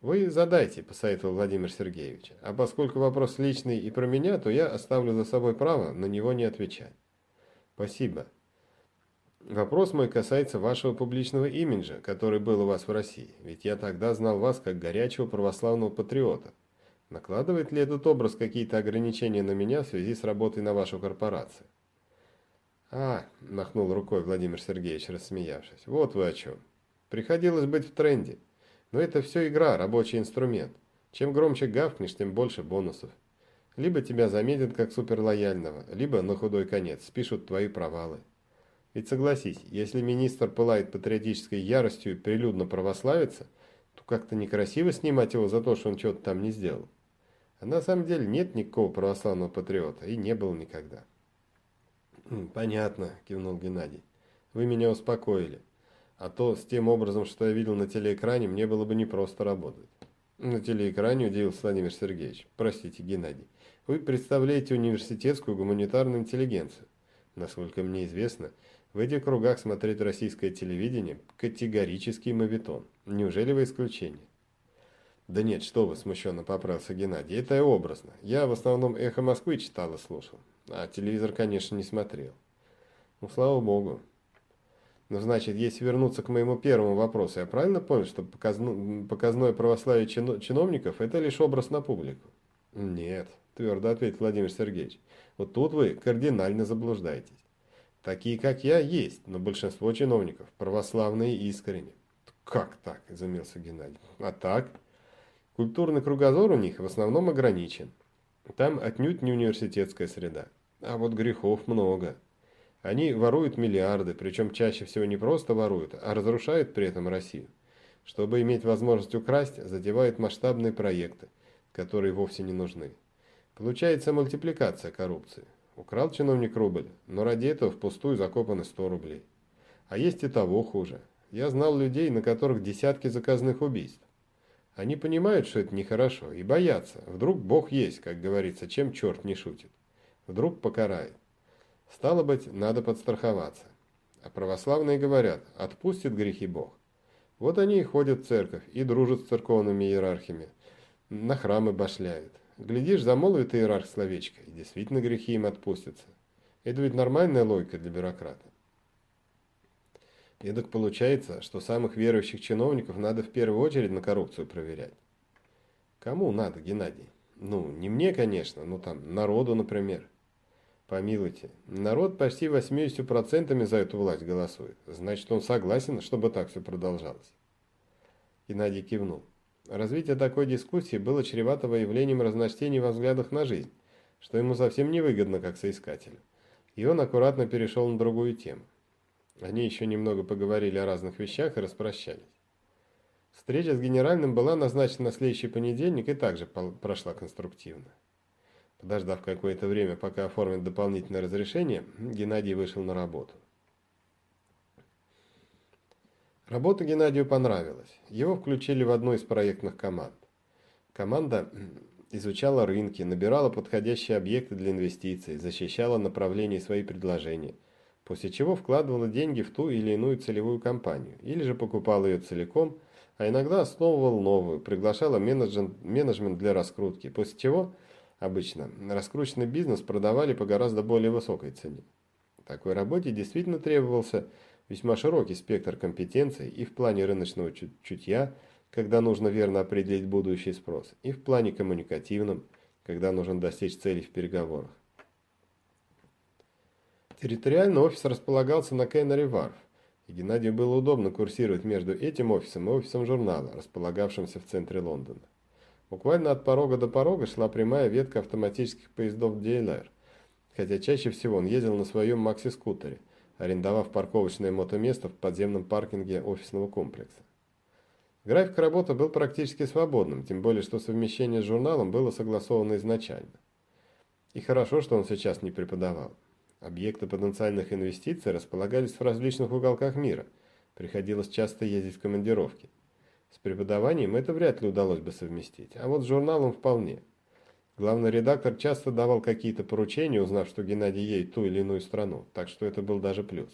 «Вы задайте», – посоветовал Владимир Сергеевич. «А поскольку вопрос личный и про меня, то я оставлю за собой право на него не отвечать». Спасибо. Вопрос мой касается вашего публичного имиджа, который был у вас в России. Ведь я тогда знал вас как горячего православного патриота. Накладывает ли этот образ какие-то ограничения на меня в связи с работой на вашу корпорацию? А, махнул рукой Владимир Сергеевич, рассмеявшись. Вот вы о чем. Приходилось быть в тренде. Но это все игра, рабочий инструмент. Чем громче гавкнешь, тем больше бонусов. Либо тебя заметят как суперлояльного, либо, на худой конец, спишут твои провалы. Ведь согласись, если министр пылает патриотической яростью и прилюдно православится, то как-то некрасиво снимать его за то, что он что-то там не сделал. А на самом деле нет никакого православного патриота, и не было никогда. «Понятно», – кивнул Геннадий. «Вы меня успокоили. А то с тем образом, что я видел на телеэкране, мне было бы непросто работать». «На телеэкране удивился Владимир Сергеевич. Простите, Геннадий. Вы представляете университетскую гуманитарную интеллигенцию. Насколько мне известно, в этих кругах смотреть российское телевидение – категорический мавитон. Неужели вы исключение? Да нет, что вы, смущенно поправился Геннадий, это и образно. Я в основном «Эхо Москвы» читал и слушал, а телевизор, конечно, не смотрел. Ну, слава богу. Ну, значит, если вернуться к моему первому вопросу, я правильно понял, что показно, показное православие чиновников – это лишь образ на публику? Нет, твердо ответил Владимир Сергеевич. Вот тут вы кардинально заблуждаетесь. Такие, как я, есть, но большинство чиновников православные и искренне. Как так? Изумился Геннадий. А так? Культурный кругозор у них в основном ограничен. Там отнюдь не университетская среда. А вот грехов много. Они воруют миллиарды, причем чаще всего не просто воруют, а разрушают при этом Россию. Чтобы иметь возможность украсть, затевают масштабные проекты, которые вовсе не нужны. Получается мультипликация коррупции. Украл чиновник рубль, но ради этого впустую закопаны 100 рублей. А есть и того хуже. Я знал людей, на которых десятки заказных убийств. Они понимают, что это нехорошо, и боятся. Вдруг Бог есть, как говорится, чем черт не шутит. Вдруг покарает. Стало быть, надо подстраховаться. А православные говорят, отпустит грехи Бог. Вот они и ходят в церковь, и дружат с церковными иерархами, на храмы башляют. Глядишь, замолвит иерарх словечко, и действительно грехи им отпустятся. Это ведь нормальная логика для бюрократа. И так получается, что самых верующих чиновников надо в первую очередь на коррупцию проверять. Кому надо, Геннадий? Ну, не мне, конечно, но там народу, например. Помилуйте, народ почти 80% за эту власть голосует. Значит, он согласен, чтобы так все продолжалось. Геннадий кивнул. Развитие такой дискуссии было чревато выявлением разночтений во взглядах на жизнь, что ему совсем не выгодно как соискателю. И он аккуратно перешел на другую тему. Они еще немного поговорили о разных вещах и распрощались. Встреча с генеральным была назначена на следующий понедельник и также прошла конструктивно. Подождав какое-то время, пока оформят дополнительное разрешение, Геннадий вышел на работу. Работа Геннадию понравилась. Его включили в одну из проектных команд. Команда изучала рынки, набирала подходящие объекты для инвестиций, защищала направление свои предложения, после чего вкладывала деньги в ту или иную целевую компанию, или же покупала ее целиком, а иногда основывал новую, приглашала менеджмент для раскрутки, после чего – Обычно раскрученный бизнес продавали по гораздо более высокой цене. Такой работе действительно требовался весьма широкий спектр компетенций и в плане рыночного чутья, когда нужно верно определить будущий спрос, и в плане коммуникативном, когда нужно достичь целей в переговорах. Территориально офис располагался на Кеннери Варф, и Геннадию было удобно курсировать между этим офисом и офисом журнала, располагавшимся в центре Лондона. Буквально от порога до порога шла прямая ветка автоматических поездов DLR, хотя чаще всего он ездил на своем макси-скутере, арендовав парковочное мотоместо в подземном паркинге офисного комплекса. График работы был практически свободным, тем более, что совмещение с журналом было согласовано изначально. И хорошо, что он сейчас не преподавал. Объекты потенциальных инвестиций располагались в различных уголках мира, приходилось часто ездить в командировки. С преподаванием это вряд ли удалось бы совместить, а вот с журналом вполне. Главный редактор часто давал какие-то поручения, узнав, что Геннадий едет ту или иную страну, так что это был даже плюс.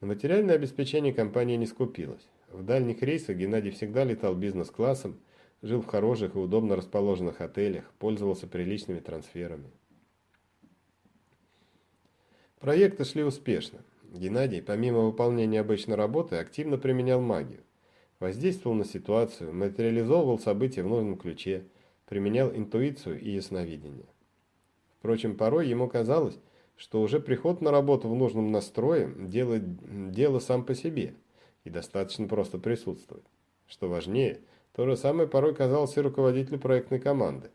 На материальное обеспечение компания не скупилась. В дальних рейсах Геннадий всегда летал бизнес-классом, жил в хороших и удобно расположенных отелях, пользовался приличными трансферами. Проекты шли успешно. Геннадий, помимо выполнения обычной работы, активно применял магию воздействовал на ситуацию, материализовывал события в нужном ключе, применял интуицию и ясновидение. Впрочем, порой ему казалось, что уже приход на работу в нужном настрое делает дело сам по себе, и достаточно просто присутствовать. Что важнее, то же самое порой казалось и руководителю проектной команды.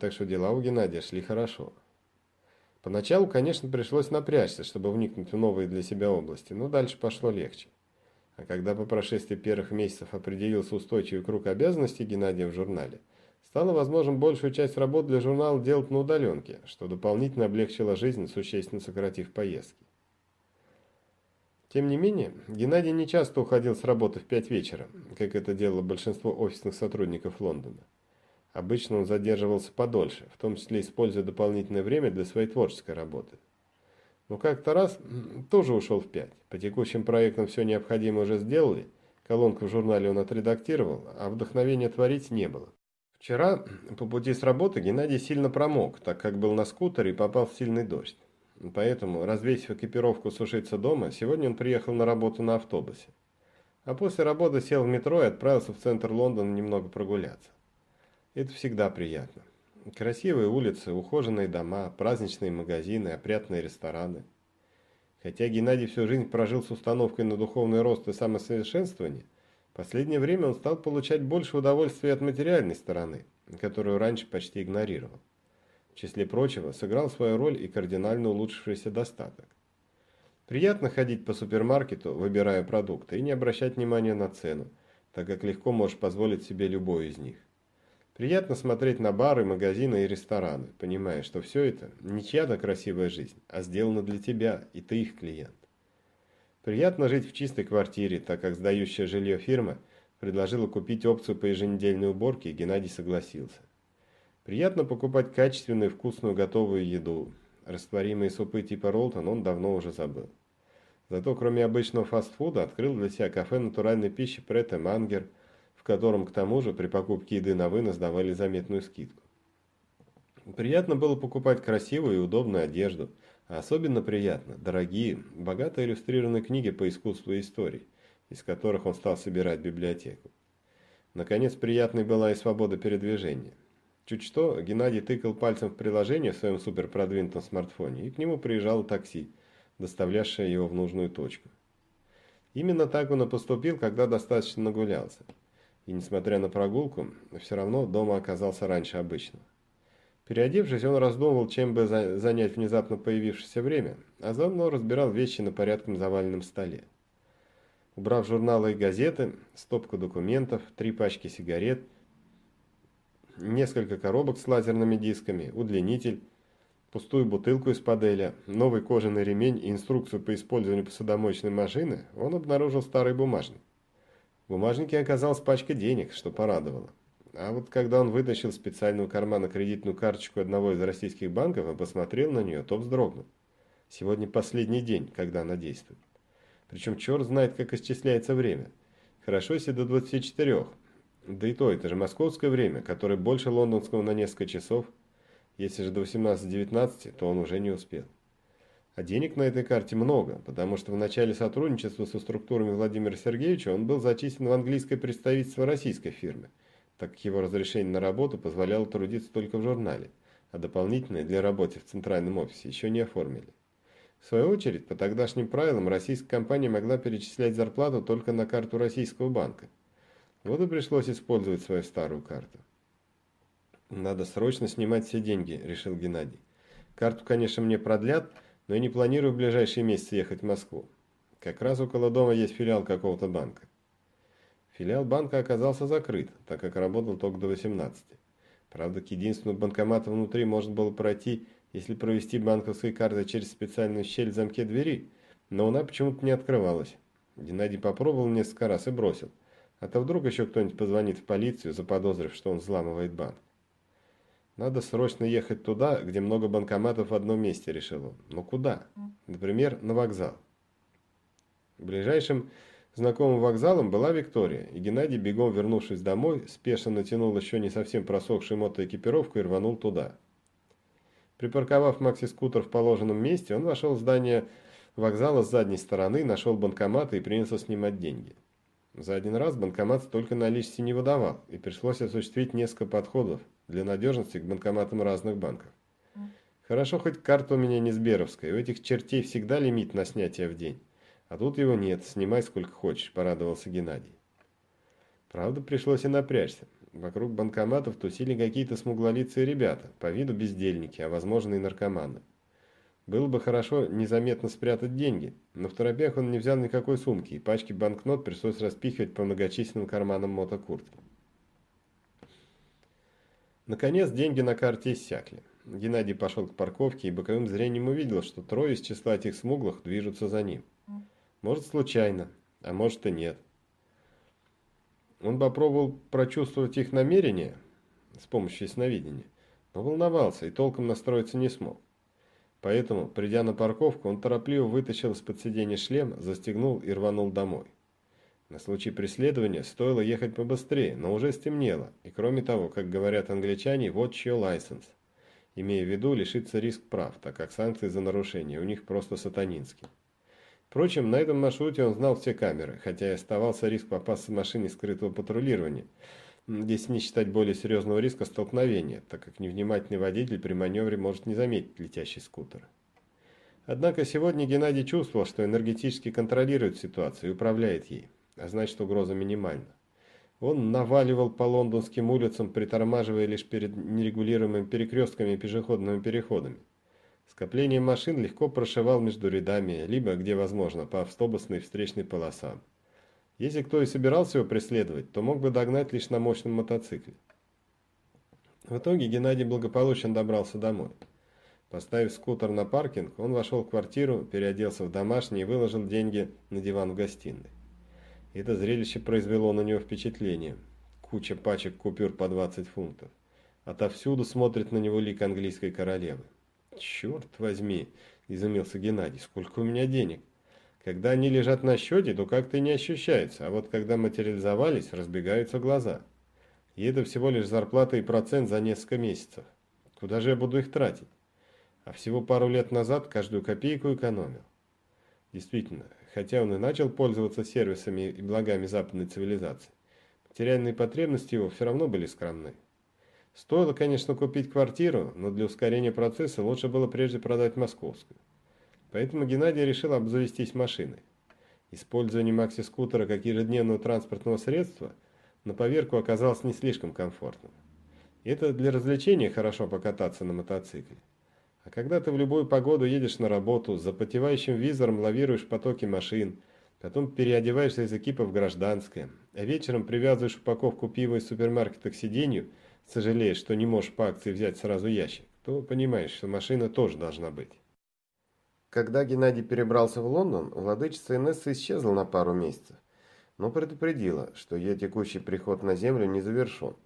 Так что дела у Геннадия шли хорошо. Поначалу, конечно, пришлось напрячься, чтобы вникнуть в новые для себя области, но дальше пошло легче. А когда по прошествии первых месяцев определился устойчивый круг обязанностей Геннадия в журнале, стало возможным большую часть работ для журнала делать на удаленке, что дополнительно облегчило жизнь, существенно сократив поездки. Тем не менее, Геннадий не часто уходил с работы в пять вечера, как это делало большинство офисных сотрудников Лондона. Обычно он задерживался подольше, в том числе используя дополнительное время для своей творческой работы. Но как-то раз тоже ушел в пять. По текущим проектам все необходимое уже сделали, колонку в журнале он отредактировал, а вдохновения творить не было. Вчера по пути с работы Геннадий сильно промок, так как был на скутере и попал в сильный дождь. Поэтому, развесив экипировку сушиться дома, сегодня он приехал на работу на автобусе. А после работы сел в метро и отправился в центр Лондона немного прогуляться. Это всегда приятно. Красивые улицы, ухоженные дома, праздничные магазины, опрятные рестораны. Хотя Геннадий всю жизнь прожил с установкой на духовный рост и самосовершенствование, последнее время он стал получать больше удовольствия от материальной стороны, которую раньше почти игнорировал. В числе прочего, сыграл свою роль и кардинально улучшившийся достаток. Приятно ходить по супермаркету, выбирая продукты, и не обращать внимания на цену, так как легко можешь позволить себе любой из них. Приятно смотреть на бары, магазины и рестораны, понимая, что все это не чья-то красивая жизнь, а сделано для тебя, и ты их клиент. Приятно жить в чистой квартире, так как сдающая жилье фирма предложила купить опцию по еженедельной уборке, и Геннадий согласился. Приятно покупать качественную вкусную готовую еду. Растворимые супы типа Ролтон он давно уже забыл. Зато кроме обычного фастфуда открыл для себя кафе натуральной пищи Прет Мангер – котором к тому же при покупке еды на вынос давали заметную скидку. Приятно было покупать красивую и удобную одежду, особенно приятно – дорогие, богато иллюстрированные книги по искусству и истории, из которых он стал собирать библиотеку. Наконец, приятной была и свобода передвижения. Чуть что, Геннадий тыкал пальцем в приложение в своем суперпродвинутом смартфоне, и к нему приезжало такси, доставлявшее его в нужную точку. Именно так он и поступил, когда достаточно нагулялся и, несмотря на прогулку, все равно дома оказался раньше обычного. Переодевшись, он раздумывал, чем бы занять внезапно появившееся время, а заодно разбирал вещи на порядком заваленном столе. Убрав журналы и газеты, стопку документов, три пачки сигарет, несколько коробок с лазерными дисками, удлинитель, пустую бутылку из паделя, новый кожаный ремень и инструкцию по использованию посудомоечной машины, он обнаружил старый бумажник. В бумажнике оказалась пачка денег, что порадовало. А вот когда он вытащил из специального кармана кредитную карточку одного из российских банков и посмотрел на нее, то вздрогнул. Сегодня последний день, когда она действует. Причем черт знает, как исчисляется время. Хорошо, если до 24. Да и то, это же московское время, которое больше лондонского на несколько часов. Если же до 18-19, то он уже не успел. А денег на этой карте много, потому что в начале сотрудничества со структурами Владимира Сергеевича он был зачислен в английское представительство российской фирмы, так как его разрешение на работу позволяло трудиться только в журнале, а дополнительное для работы в центральном офисе еще не оформили. В свою очередь, по тогдашним правилам, российская компания могла перечислять зарплату только на карту российского банка. Вот и пришлось использовать свою старую карту. «Надо срочно снимать все деньги», – решил Геннадий. «Карту, конечно, мне продлят, но я не планирую в ближайшие месяцы ехать в Москву. Как раз около дома есть филиал какого-то банка». Филиал банка оказался закрыт, так как работал только до 18. Правда, к единственному банкомату внутри можно было пройти если провести банковской картой через специальную щель в замке двери, но она почему-то не открывалась. Геннадий попробовал несколько раз и бросил. А то вдруг еще кто-нибудь позвонит в полицию, заподозрив, что он взламывает банк. Надо срочно ехать туда, где много банкоматов в одном месте, решил он. Но куда? Например, на вокзал. Ближайшим знакомым вокзалом была Виктория, и Геннадий, бегом вернувшись домой, спешно натянул еще не совсем просохшую мотоэкипировку и рванул туда. Припарковав макси-скутер в положенном месте, он вошел в здание вокзала с задней стороны, нашел банкомат и принялся снимать деньги. За один раз банкомат столько наличности не выдавал, и пришлось осуществить несколько подходов для надежности к банкоматам разных банков. Хорошо, хоть карта у меня не Сберовская, у этих чертей всегда лимит на снятие в день. А тут его нет, снимай сколько хочешь, порадовался Геннадий. Правда, пришлось и напрячься. Вокруг банкоматов тусили какие-то смуглолицые ребята, по виду бездельники, а возможно и наркоманы. Было бы хорошо незаметно спрятать деньги, но в торопях он не взял никакой сумки, и пачки банкнот пришлось распихивать по многочисленным карманам мотокуртки. Наконец, деньги на карте иссякли. Геннадий пошел к парковке и боковым зрением увидел, что трое из числа этих смуглых движутся за ним. Может, случайно, а может и нет. Он попробовал прочувствовать их намерения с помощью ясновидения, но волновался и толком настроиться не смог. Поэтому, придя на парковку, он торопливо вытащил из-под сиденья шлем, застегнул и рванул домой. На случай преследования стоило ехать побыстрее, но уже стемнело, и кроме того, как говорят англичане, вот your license, имея в виду лишиться риск прав, так как санкции за нарушение у них просто сатанинские. Впрочем, на этом маршруте он знал все камеры, хотя и оставался риск попасться в машине скрытого патрулирования, если не считать более серьезного риска столкновения, так как невнимательный водитель при маневре может не заметить летящий скутер. Однако сегодня Геннадий чувствовал, что энергетически контролирует ситуацию и управляет ей, а значит угроза минимальна. Он наваливал по лондонским улицам, притормаживая лишь перед нерегулируемыми перекрестками и пешеходными переходами. Скопление машин легко прошивал между рядами, либо, где возможно, по автобусной встречной полосам. Если кто и собирался его преследовать, то мог бы догнать лишь на мощном мотоцикле. В итоге Геннадий благополучно добрался домой. Поставив скутер на паркинг, он вошел в квартиру, переоделся в домашний и выложил деньги на диван в гостиной. Это зрелище произвело на него впечатление. Куча пачек купюр по 20 фунтов. Отовсюду смотрит на него лик английской королевы. «Черт возьми!» – изумился Геннадий. «Сколько у меня денег?» Когда они лежат на счете, то как-то и не ощущается, а вот когда материализовались, разбегаются глаза. И это всего лишь зарплата и процент за несколько месяцев. Куда же я буду их тратить? А всего пару лет назад каждую копейку экономил. Действительно, хотя он и начал пользоваться сервисами и благами западной цивилизации, материальные потребности его все равно были скромны. Стоило, конечно, купить квартиру, но для ускорения процесса лучше было прежде продать московскую. Поэтому Геннадий решил обзавестись машиной. Использование макси-скутера как ежедневного транспортного средства на поверку оказалось не слишком комфортным. Это для развлечения хорошо покататься на мотоцикле. А когда ты в любую погоду едешь на работу, с запотевающим визором лавируешь в потоке машин, Потом переодеваешься из экипа в гражданское, а вечером привязываешь упаковку пива из супермаркета к сиденью, сожалеешь, что не можешь по акции взять сразу ящик, то понимаешь, что машина тоже должна быть. Когда Геннадий перебрался в Лондон, владычица Инесса исчезла на пару месяцев, но предупредила, что ее текущий приход на землю не завершен,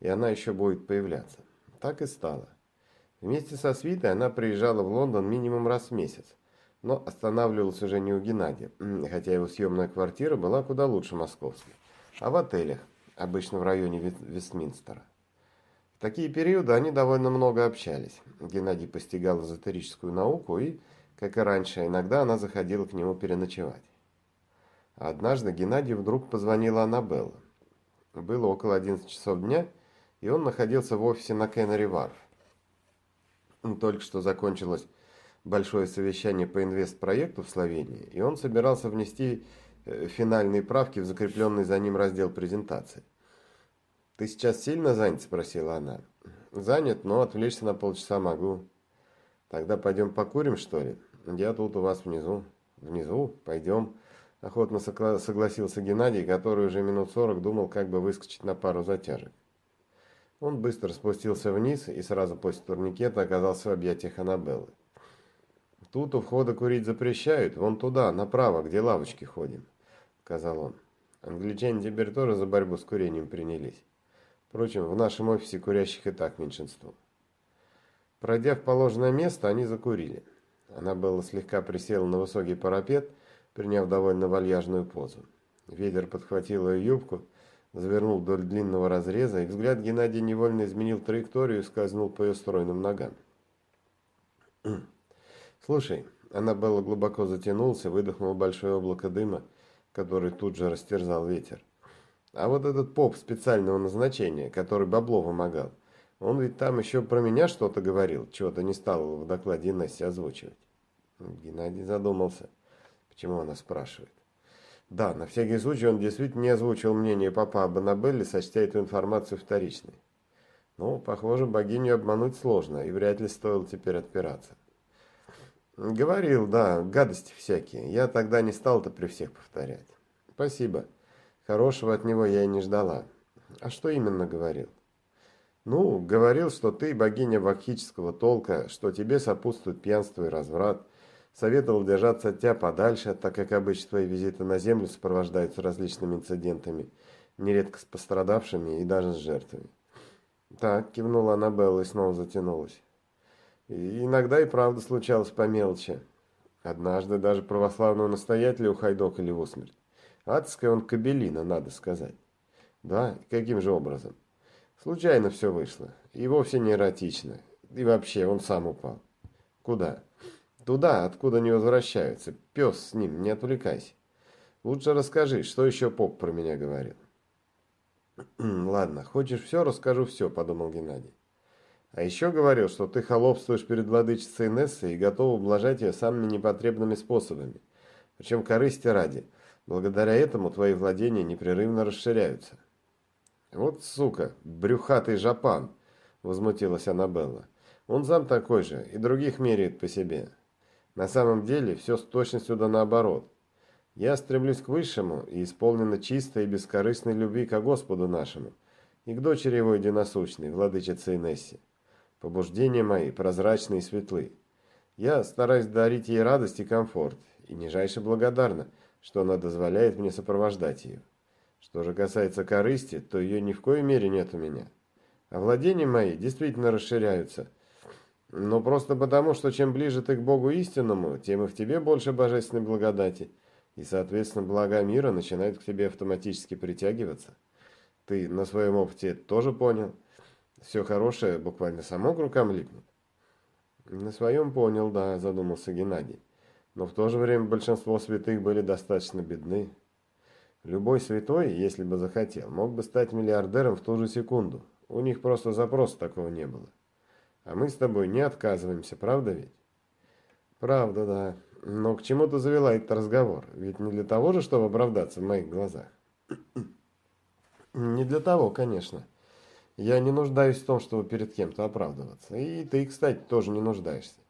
и она еще будет появляться. Так и стало. Вместе со свитой она приезжала в Лондон минимум раз в месяц, но останавливалась уже не у Геннадия, хотя его съемная квартира была куда лучше московской, а в отелях, обычно в районе Вестминстера. Такие периоды они довольно много общались. Геннадий постигал эзотерическую науку и, как и раньше, иногда она заходила к нему переночевать. однажды Геннадию вдруг позвонила Аннабелла. Было около 11 часов дня, и он находился в офисе на Кеннери Варф. Только что закончилось большое совещание по инвестпроекту в Словении, и он собирался внести э, финальные правки в закрепленный за ним раздел презентации. «Ты сейчас сильно занят?» – спросила она. «Занят, но отвлечься на полчаса могу». «Тогда пойдем покурим, что ли? Я тут у вас внизу». «Внизу? Пойдем». Охотно согласился Геннадий, который уже минут сорок думал, как бы выскочить на пару затяжек. Он быстро спустился вниз и сразу после турникета оказался в объятиях Аннабеллы. Тут у входа курить запрещают, вон туда, направо, где лавочки ходим, сказал он. Англичане теперь тоже за борьбу с курением принялись. Впрочем, в нашем офисе курящих и так меньшинство. Пройдя в положенное место, они закурили. Она была слегка присела на высокий парапет, приняв довольно вальяжную позу. Ветер подхватил ее юбку, завернул вдоль длинного разреза, и взгляд Геннадия невольно изменил траекторию и скользнул по ее стройным ногам. [CLEARS THROAT] «Слушай», она было глубоко затянулся, выдохнул большое облако дыма, который тут же растерзал ветер. «А вот этот поп специального назначения, который бабло вымогал, он ведь там еще про меня что-то говорил, чего-то не стал в докладе Инессе озвучивать». Геннадий задумался, почему она спрашивает. Да, на всякий случай он действительно не озвучил мнение папа об Аннабелле, сочтя эту информацию вторичной. Ну, похоже, богиню обмануть сложно, и вряд ли стоило теперь отпираться. Говорил, да, гадости всякие. Я тогда не стал это при всех повторять. Спасибо. Хорошего от него я и не ждала. А что именно говорил? Ну, говорил, что ты богиня вакхического толка, что тебе сопутствует пьянство и разврат. Советовал держаться от тебя подальше, так как обычно твои визиты на землю сопровождаются различными инцидентами, нередко с пострадавшими и даже с жертвами. Так, кивнула Аннабелла и снова затянулась. И иногда и правда случалось по мелочи. Однажды даже православного настоятеля ухайдокали в усмерть. Адская он кабелина, надо сказать. Да, каким же образом? Случайно все вышло. И вовсе не эротично. И вообще, он сам упал. Куда? Туда, откуда не возвращаются. Пес с ним, не отвлекайся. Лучше расскажи, что еще поп про меня говорил. [CLEARS THROAT] Ладно, хочешь все, расскажу все, подумал Геннадий. А еще говорил, что ты холопствуешь перед владычицей Нессой и готов ублажать ее самыми непотребными способами. Причем корысти ради. Благодаря этому твои владения непрерывно расширяются. Вот сука, брюхатый жапан, возмутилась Аннабелла. Он сам такой же, и других меряет по себе. На самом деле все с точностью да наоборот. Я стремлюсь к высшему и исполнено чистой и бескорыстной любви к Господу нашему и к дочери его единосущной, владычице Инессе. Побуждения мои прозрачны и светлы. Я стараюсь дарить ей радость и комфорт, и нижайше благодарна, что она дозволяет мне сопровождать ее. Что же касается корысти, то ее ни в коей мере нет у меня. А владения мои действительно расширяются. Но просто потому, что чем ближе ты к Богу истинному, тем и в тебе больше божественной благодати. И, соответственно, блага мира начинают к тебе автоматически притягиваться. Ты на своем опыте тоже понял все хорошее буквально само к рукам липнет. На своем понял, да, задумался Геннадий. Но в то же время большинство святых были достаточно бедны. Любой святой, если бы захотел, мог бы стать миллиардером в ту же секунду. У них просто запроса такого не было. А мы с тобой не отказываемся, правда ведь? Правда, да. Но к чему ты завела этот разговор? Ведь не для того же, чтобы оправдаться в моих глазах. Не для того, конечно. Я не нуждаюсь в том, чтобы перед кем-то оправдываться. И ты, кстати, тоже не нуждаешься.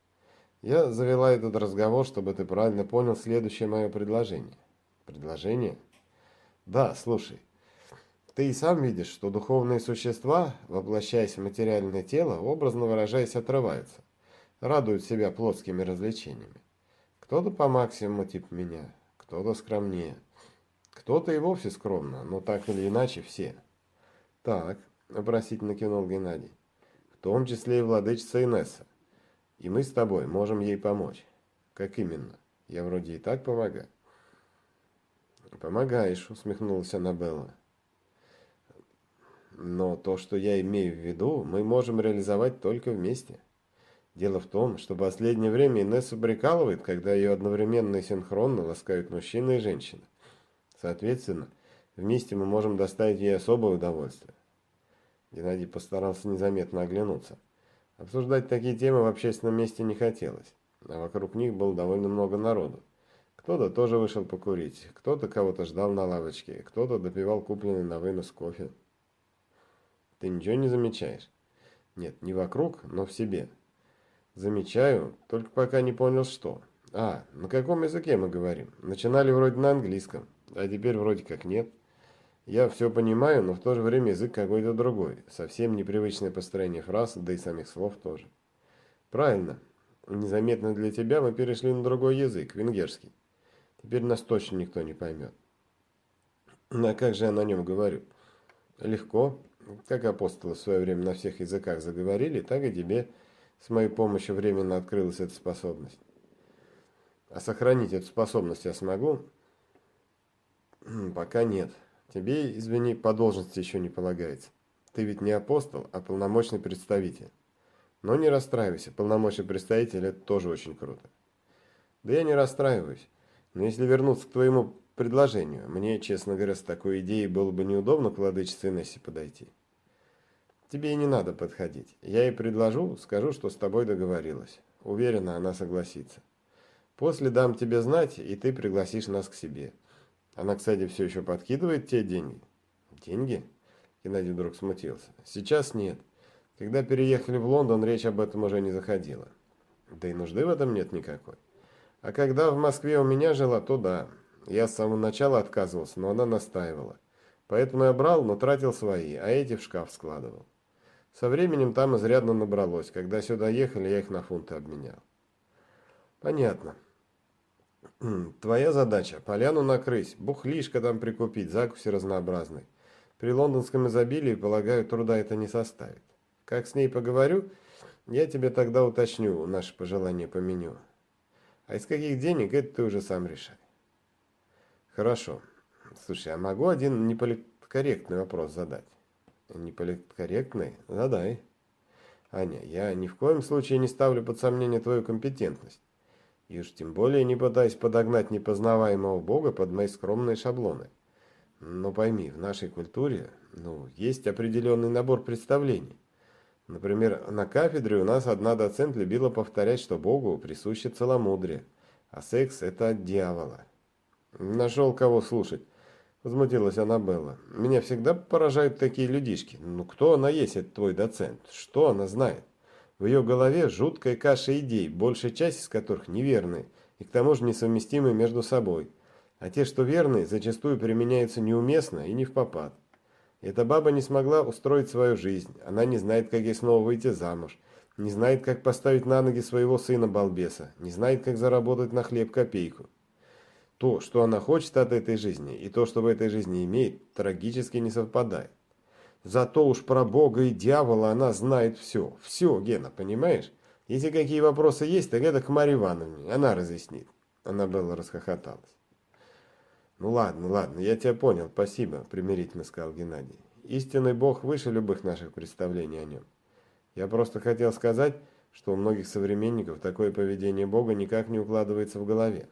Я завела этот разговор, чтобы ты правильно понял следующее мое предложение. Предложение? Да, слушай. Ты и сам видишь, что духовные существа, воплощаясь в материальное тело, образно выражаясь, отрываются, радуют себя плотскими развлечениями. Кто-то по максимуму типа меня, кто-то скромнее, кто-то и вовсе скромно, но так или иначе все. Так, вопросительно кивнул Геннадий, в том числе и владычица Инесса. И мы с тобой можем ей помочь. Как именно? Я вроде и так помогаю. Помогаешь, усмехнулась Аннабелла. Но то, что я имею в виду, мы можем реализовать только вместе. Дело в том, что в последнее время Инессу прикалывает, когда ее одновременно и синхронно ласкают мужчина и женщина. Соответственно, вместе мы можем доставить ей особое удовольствие. Геннадий постарался незаметно оглянуться. Обсуждать такие темы в общественном месте не хотелось, а вокруг них было довольно много народу. Кто-то тоже вышел покурить, кто-то кого-то ждал на лавочке, кто-то допивал купленный на вынос кофе. Ты ничего не замечаешь? Нет, не вокруг, но в себе. Замечаю, только пока не понял, что. А, на каком языке мы говорим? Начинали вроде на английском, а теперь вроде как нет. Я все понимаю, но в то же время язык какой-то другой. Совсем непривычное построение фраз, да и самих слов тоже. Правильно. Незаметно для тебя мы перешли на другой язык, венгерский. Теперь нас точно никто не поймет. А как же я на нем говорю? Легко. Как апостолы в свое время на всех языках заговорили, так и тебе с моей помощью временно открылась эта способность. А сохранить эту способность я смогу? Пока нет. Тебе, извини, по должности еще не полагается. Ты ведь не апостол, а полномочный представитель. Но не расстраивайся, полномочный представитель – это тоже очень круто. Да я не расстраиваюсь. Но если вернуться к твоему предложению. Мне, честно говоря, с такой идеей было бы неудобно к владычице Несси подойти. Тебе и не надо подходить. Я ей предложу, скажу, что с тобой договорилась. Уверена, она согласится. После дам тебе знать, и ты пригласишь нас к себе. Она, кстати, все еще подкидывает те деньги. Деньги? Геннадий вдруг смутился. Сейчас нет. Когда переехали в Лондон, речь об этом уже не заходила. Да и нужды в этом нет никакой. А когда в Москве у меня жила, то да. Я с самого начала отказывался, но она настаивала. Поэтому я брал, но тратил свои, а эти в шкаф складывал. Со временем там изрядно набралось. Когда сюда ехали, я их на фунты обменял. Понятно. Твоя задача – поляну накрыть, бухлишко там прикупить, закуси разнообразной. При лондонском изобилии, полагаю, труда это не составит. Как с ней поговорю, я тебе тогда уточню наши пожелания по меню. А из каких денег, это ты уже сам решай. Хорошо. Слушай, а могу один неполиткорректный вопрос задать? Неполиткорректный? Задай. Аня, я ни в коем случае не ставлю под сомнение твою компетентность. И уж тем более не пытаюсь подогнать непознаваемого Бога под мои скромные шаблоны. Но пойми, в нашей культуре, ну, есть определенный набор представлений. Например, на кафедре у нас одна доцент любила повторять, что Богу присуще целомудрие, а секс – это от дьявола. Нашел кого слушать. Возмутилась Аннабелла. Меня всегда поражают такие людишки. Ну кто она есть, этот твой доцент? Что она знает? В ее голове жуткая каша идей, большая часть из которых неверные, и к тому же несовместимые между собой. А те, что верные, зачастую применяются неуместно и не в попад. Эта баба не смогла устроить свою жизнь, она не знает, как ей снова выйти замуж, не знает, как поставить на ноги своего сына-балбеса, не знает, как заработать на хлеб копейку. То, что она хочет от этой жизни, и то, что в этой жизни имеет, трагически не совпадает. Зато уж про Бога и дьявола она знает все. Все, Гена, понимаешь? Если какие вопросы есть, так это к Марье Ивановне. Она разъяснит. Она была расхохоталась. «Ну ладно, ладно, я тебя понял, спасибо», – примирительно сказал Геннадий. «Истинный Бог выше любых наших представлений о нем. Я просто хотел сказать, что у многих современников такое поведение Бога никак не укладывается в голове.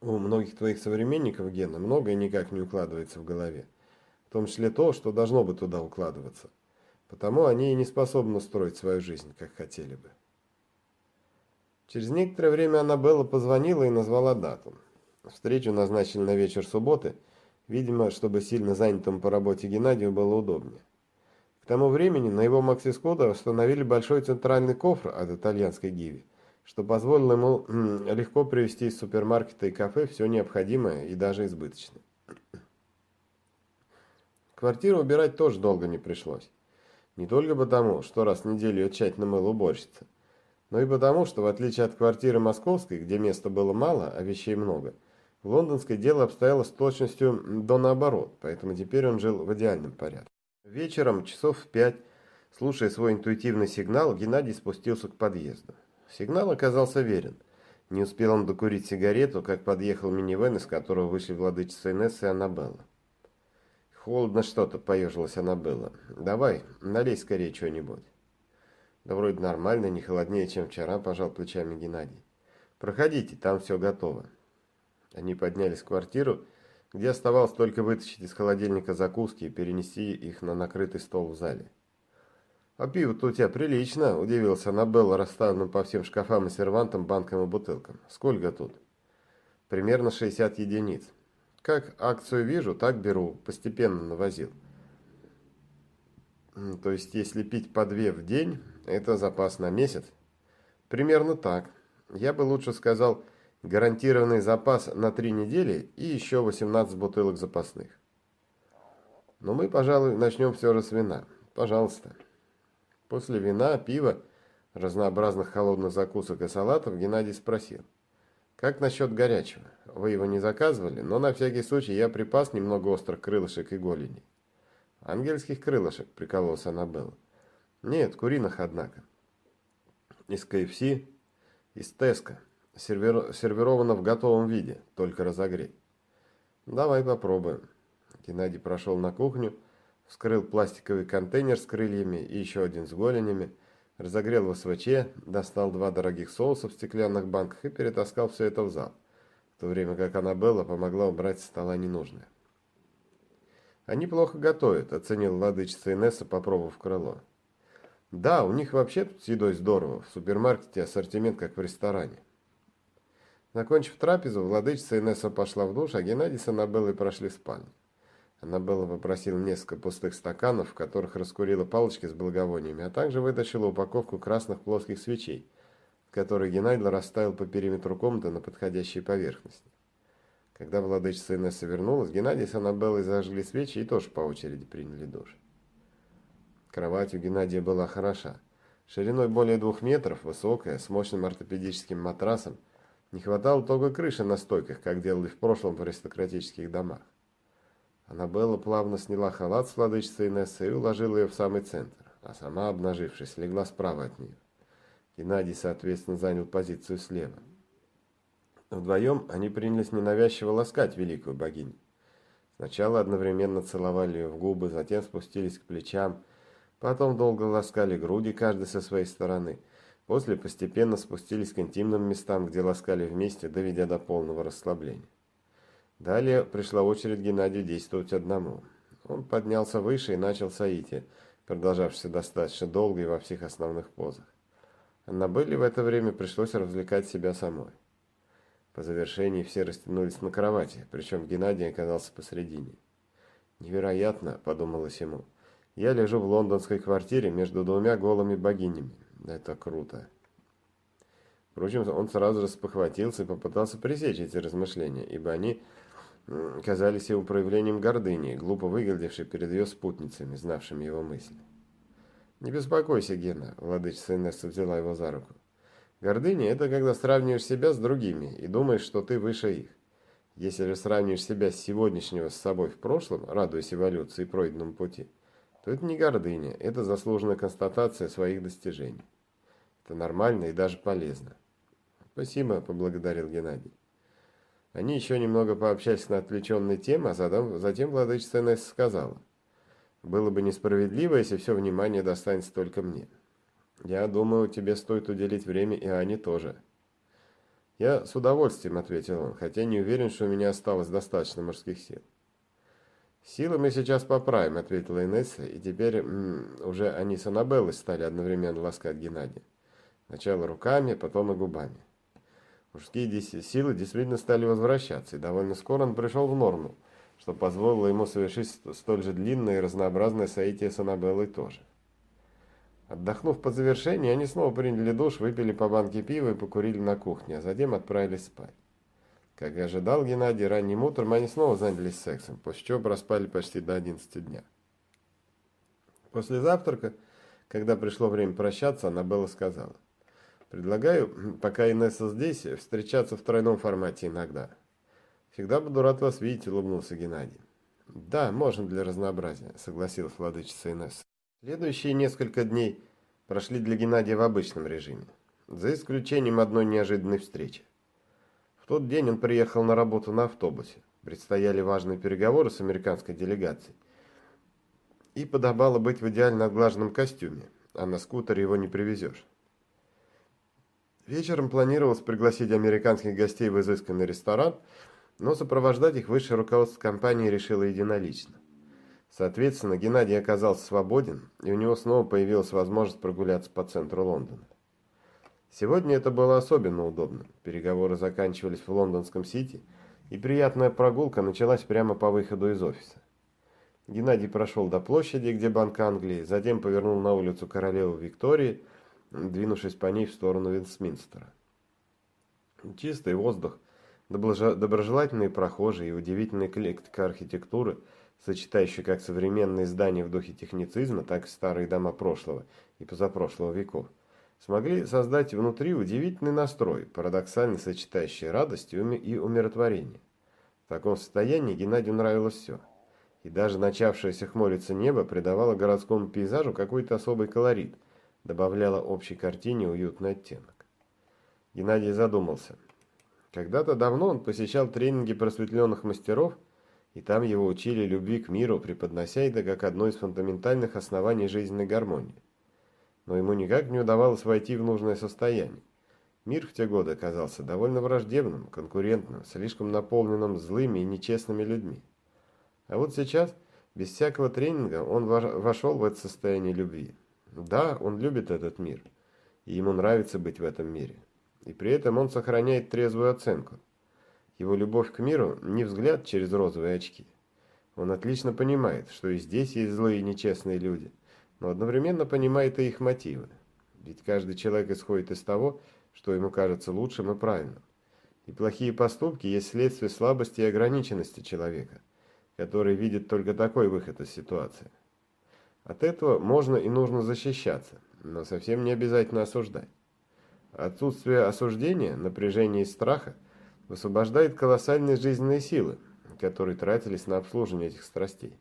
У многих твоих современников, Гена, многое никак не укладывается в голове. Том числе то, что должно бы туда укладываться. Потому они и не способны строить свою жизнь, как хотели бы. Через некоторое время Аннабелла позвонила и назвала дату. Встречу назначили на вечер субботы, видимо, чтобы сильно занятому по работе Геннадию было удобнее. К тому времени на его Макси Скода установили большой центральный кофр от итальянской Гиви, что позволило ему легко привезти из супермаркета и кафе все необходимое и даже избыточное. Квартиру убирать тоже долго не пришлось. Не только потому, что раз в неделю ее тщательно мыла уборщица, но и потому, что в отличие от квартиры московской, где места было мало, а вещей много, в лондонской дело обстояло с точностью до наоборот, поэтому теперь он жил в идеальном порядке. Вечером, часов в пять, слушая свой интуитивный сигнал, Геннадий спустился к подъезду. Сигнал оказался верен. Не успел он докурить сигарету, как подъехал минивэн, из которого вышли владычица Инесса и Аннабелла. «Холодно что-то», — поежилась Аннабелла. «Давай, налей скорее что-нибудь». «Да вроде нормально, не холоднее, чем вчера», — пожал плечами Геннадий. «Проходите, там все готово». Они поднялись в квартиру, где оставалось только вытащить из холодильника закуски и перенести их на накрытый стол в зале. «А пиво-то у тебя прилично», — удивился Аннабелла, расставленным по всем шкафам и сервантам, банкам и бутылкам. «Сколько тут?» «Примерно 60 единиц». Как акцию вижу, так беру, постепенно навозил. То есть, если пить по две в день, это запас на месяц? Примерно так. Я бы лучше сказал, гарантированный запас на три недели и еще 18 бутылок запасных. Но мы, пожалуй, начнем все же с вина. Пожалуйста. После вина, пива, разнообразных холодных закусок и салатов Геннадий спросил. Как насчет горячего? Вы его не заказывали, но на всякий случай я припас немного острых крылышек и голени. Ангельских крылышек, прикололся Аннабелла. Нет, куриных, однако. Из КФС, из Теска. Сервир... Сервировано в готовом виде, только разогреть. Давай попробуем. Геннадий прошел на кухню, вскрыл пластиковый контейнер с крыльями и еще один с голенями, разогрел в СВЧ, достал два дорогих соуса в стеклянных банках и перетаскал все это в зал, в то время как Аннабелла помогла убрать с стола ненужное. «Они плохо готовят», — оценил владычица Инесса, попробовав крыло. «Да, у них вообще тут с едой здорово, в супермаркете ассортимент как в ресторане». Закончив трапезу, владычица Инесса пошла в душ, а Геннадий с Аннабеллой прошли в спальню. Аннабелла попросила несколько пустых стаканов, в которых раскурила палочки с благовониями, а также вытащила упаковку красных плоских свечей, которые Геннадий расставил по периметру комнаты на подходящей поверхности. Когда владычица Инесса вернулась, Геннадий с Аннабеллой зажгли свечи и тоже по очереди приняли душ. Кровать у Геннадия была хороша. Шириной более двух метров, высокая, с мощным ортопедическим матрасом. Не хватало только крыши на стойках, как делали в прошлом в аристократических домах. Аннабелла плавно сняла халат с владычицей Инессы и уложила ее в самый центр, а сама, обнажившись, легла справа от нее. Геннадий, соответственно, занял позицию слева. Вдвоем они принялись ненавязчиво ласкать великую богиню. Сначала одновременно целовали ее в губы, затем спустились к плечам, потом долго ласкали груди, каждый со своей стороны. После постепенно спустились к интимным местам, где ласкали вместе, доведя до полного расслабления. Далее пришла очередь Геннадию действовать одному. Он поднялся выше и начал соитие, продолжавшееся достаточно долго и во всех основных позах. Аннабелле в это время пришлось развлекать себя самой. По завершении все растянулись на кровати, причем Геннадий оказался посредине. «Невероятно», — подумалось ему. «Я лежу в лондонской квартире между двумя голыми богинями. Это круто». Впрочем, он сразу же спохватился и попытался пресечь эти размышления, ибо они казались его проявлением гордыни, глупо выглядевшей перед ее спутницами, знавшими его мысли. «Не беспокойся, Гена», — владычица Инесса взяла его за руку. «Гордыня — это когда сравниваешь себя с другими и думаешь, что ты выше их. Если же сравниваешь себя с сегодняшнего с собой в прошлом, радуясь эволюции и пройденному пути, то это не гордыня, это заслуженная констатация своих достижений. Это нормально и даже полезно». «Спасибо», — поблагодарил Геннадий. Они еще немного пообщались на отвлеченные темы, а затем, затем владычица Несса сказала, «Было бы несправедливо, если все внимание достанется только мне. Я думаю, тебе стоит уделить время и Ане тоже». «Я с удовольствием», — ответил он, хотя не уверен, что у меня осталось достаточно мужских сил. «Силы мы сейчас поправим», — ответила Инесса, и теперь м -м, уже они с Аннабеллой стали одновременно ласкать Геннадия. Сначала руками, потом и губами. Мужские силы действительно стали возвращаться, и довольно скоро он пришел в норму, что позволило ему совершить столь же длинное и разнообразное соитие с Аннабеллой тоже. Отдохнув по завершении, они снова приняли душ, выпили по банке пива и покурили на кухне, а затем отправились спать. Как и ожидал Геннадий, ранним утром они снова занялись сексом, после чего проспали почти до 11 дня. После завтрака, когда пришло время прощаться, Аннабелла сказала, «Предлагаю, пока Инесса здесь, встречаться в тройном формате иногда». «Всегда буду рад вас видеть», — улыбнулся Геннадий. «Да, можно для разнообразия», — согласилась владычица Инесса. Следующие несколько дней прошли для Геннадия в обычном режиме, за исключением одной неожиданной встречи. В тот день он приехал на работу на автобусе. Предстояли важные переговоры с американской делегацией. И подобало быть в идеально отглаженном костюме, а на скутере его не привезешь. Вечером планировалось пригласить американских гостей в изысканный ресторан, но сопровождать их высшее руководство компании решило единолично. Соответственно, Геннадий оказался свободен, и у него снова появилась возможность прогуляться по центру Лондона. Сегодня это было особенно удобно. Переговоры заканчивались в лондонском Сити, и приятная прогулка началась прямо по выходу из офиса. Геннадий прошел до площади, где Банк Англии, затем повернул на улицу Королевы Виктории, двинувшись по ней в сторону Вестминстера. Чистый воздух, доброжелательные прохожие и удивительная эклектика архитектуры, сочетающая как современные здания в духе техницизма, так и старые дома прошлого и позапрошлого веков – смогли создать внутри удивительный настрой, парадоксально сочетающий радость и умиротворение. В таком состоянии Геннадию нравилось все. И даже начавшееся хмуриться небо придавало городскому пейзажу какой-то особый колорит, добавляло общей картине уютный оттенок. Геннадий задумался. Когда-то давно он посещал тренинги просветленных мастеров, и там его учили любви к миру, преподнося это как одно из фундаментальных оснований жизненной гармонии но ему никак не удавалось войти в нужное состояние. Мир в те годы оказался довольно враждебным, конкурентным, слишком наполненным злыми и нечестными людьми. А вот сейчас, без всякого тренинга, он вошел в это состояние любви. Да, он любит этот мир, и ему нравится быть в этом мире. И при этом он сохраняет трезвую оценку. Его любовь к миру не взгляд через розовые очки. Он отлично понимает, что и здесь есть злые и нечестные люди – но одновременно понимает и их мотивы. Ведь каждый человек исходит из того, что ему кажется лучшим и правильным. И плохие поступки есть следствие слабости и ограниченности человека, который видит только такой выход из ситуации. От этого можно и нужно защищаться, но совсем не обязательно осуждать. Отсутствие осуждения, напряжения и страха высвобождает колоссальные жизненные силы, которые тратились на обслуживание этих страстей.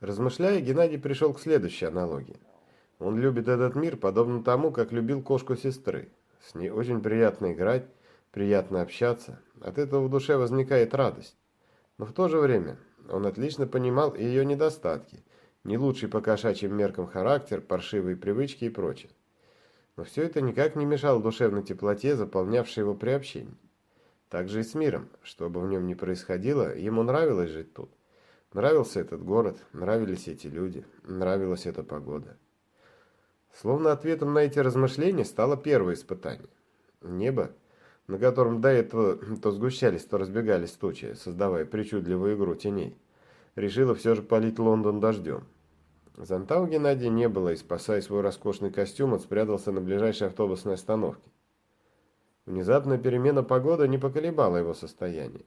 Размышляя, Геннадий пришел к следующей аналогии. Он любит этот мир подобно тому, как любил кошку сестры. С ней очень приятно играть, приятно общаться. От этого в душе возникает радость. Но в то же время он отлично понимал ее недостатки, не лучший по кошачьим меркам характер, паршивые привычки и прочее. Но все это никак не мешало душевной теплоте, заполнявшей его при общении. Так же и с миром, что бы в нем ни происходило, ему нравилось жить тут. Нравился этот город, нравились эти люди, нравилась эта погода. Словно ответом на эти размышления стало первое испытание. Небо, на котором до этого то сгущались, то разбегались тучи, создавая причудливую игру теней, решило все же полить Лондон дождем. Зонта у Геннадия не было, и, спасая свой роскошный костюм, он спрятался на ближайшей автобусной остановке. Внезапная перемена погоды не поколебала его состояние.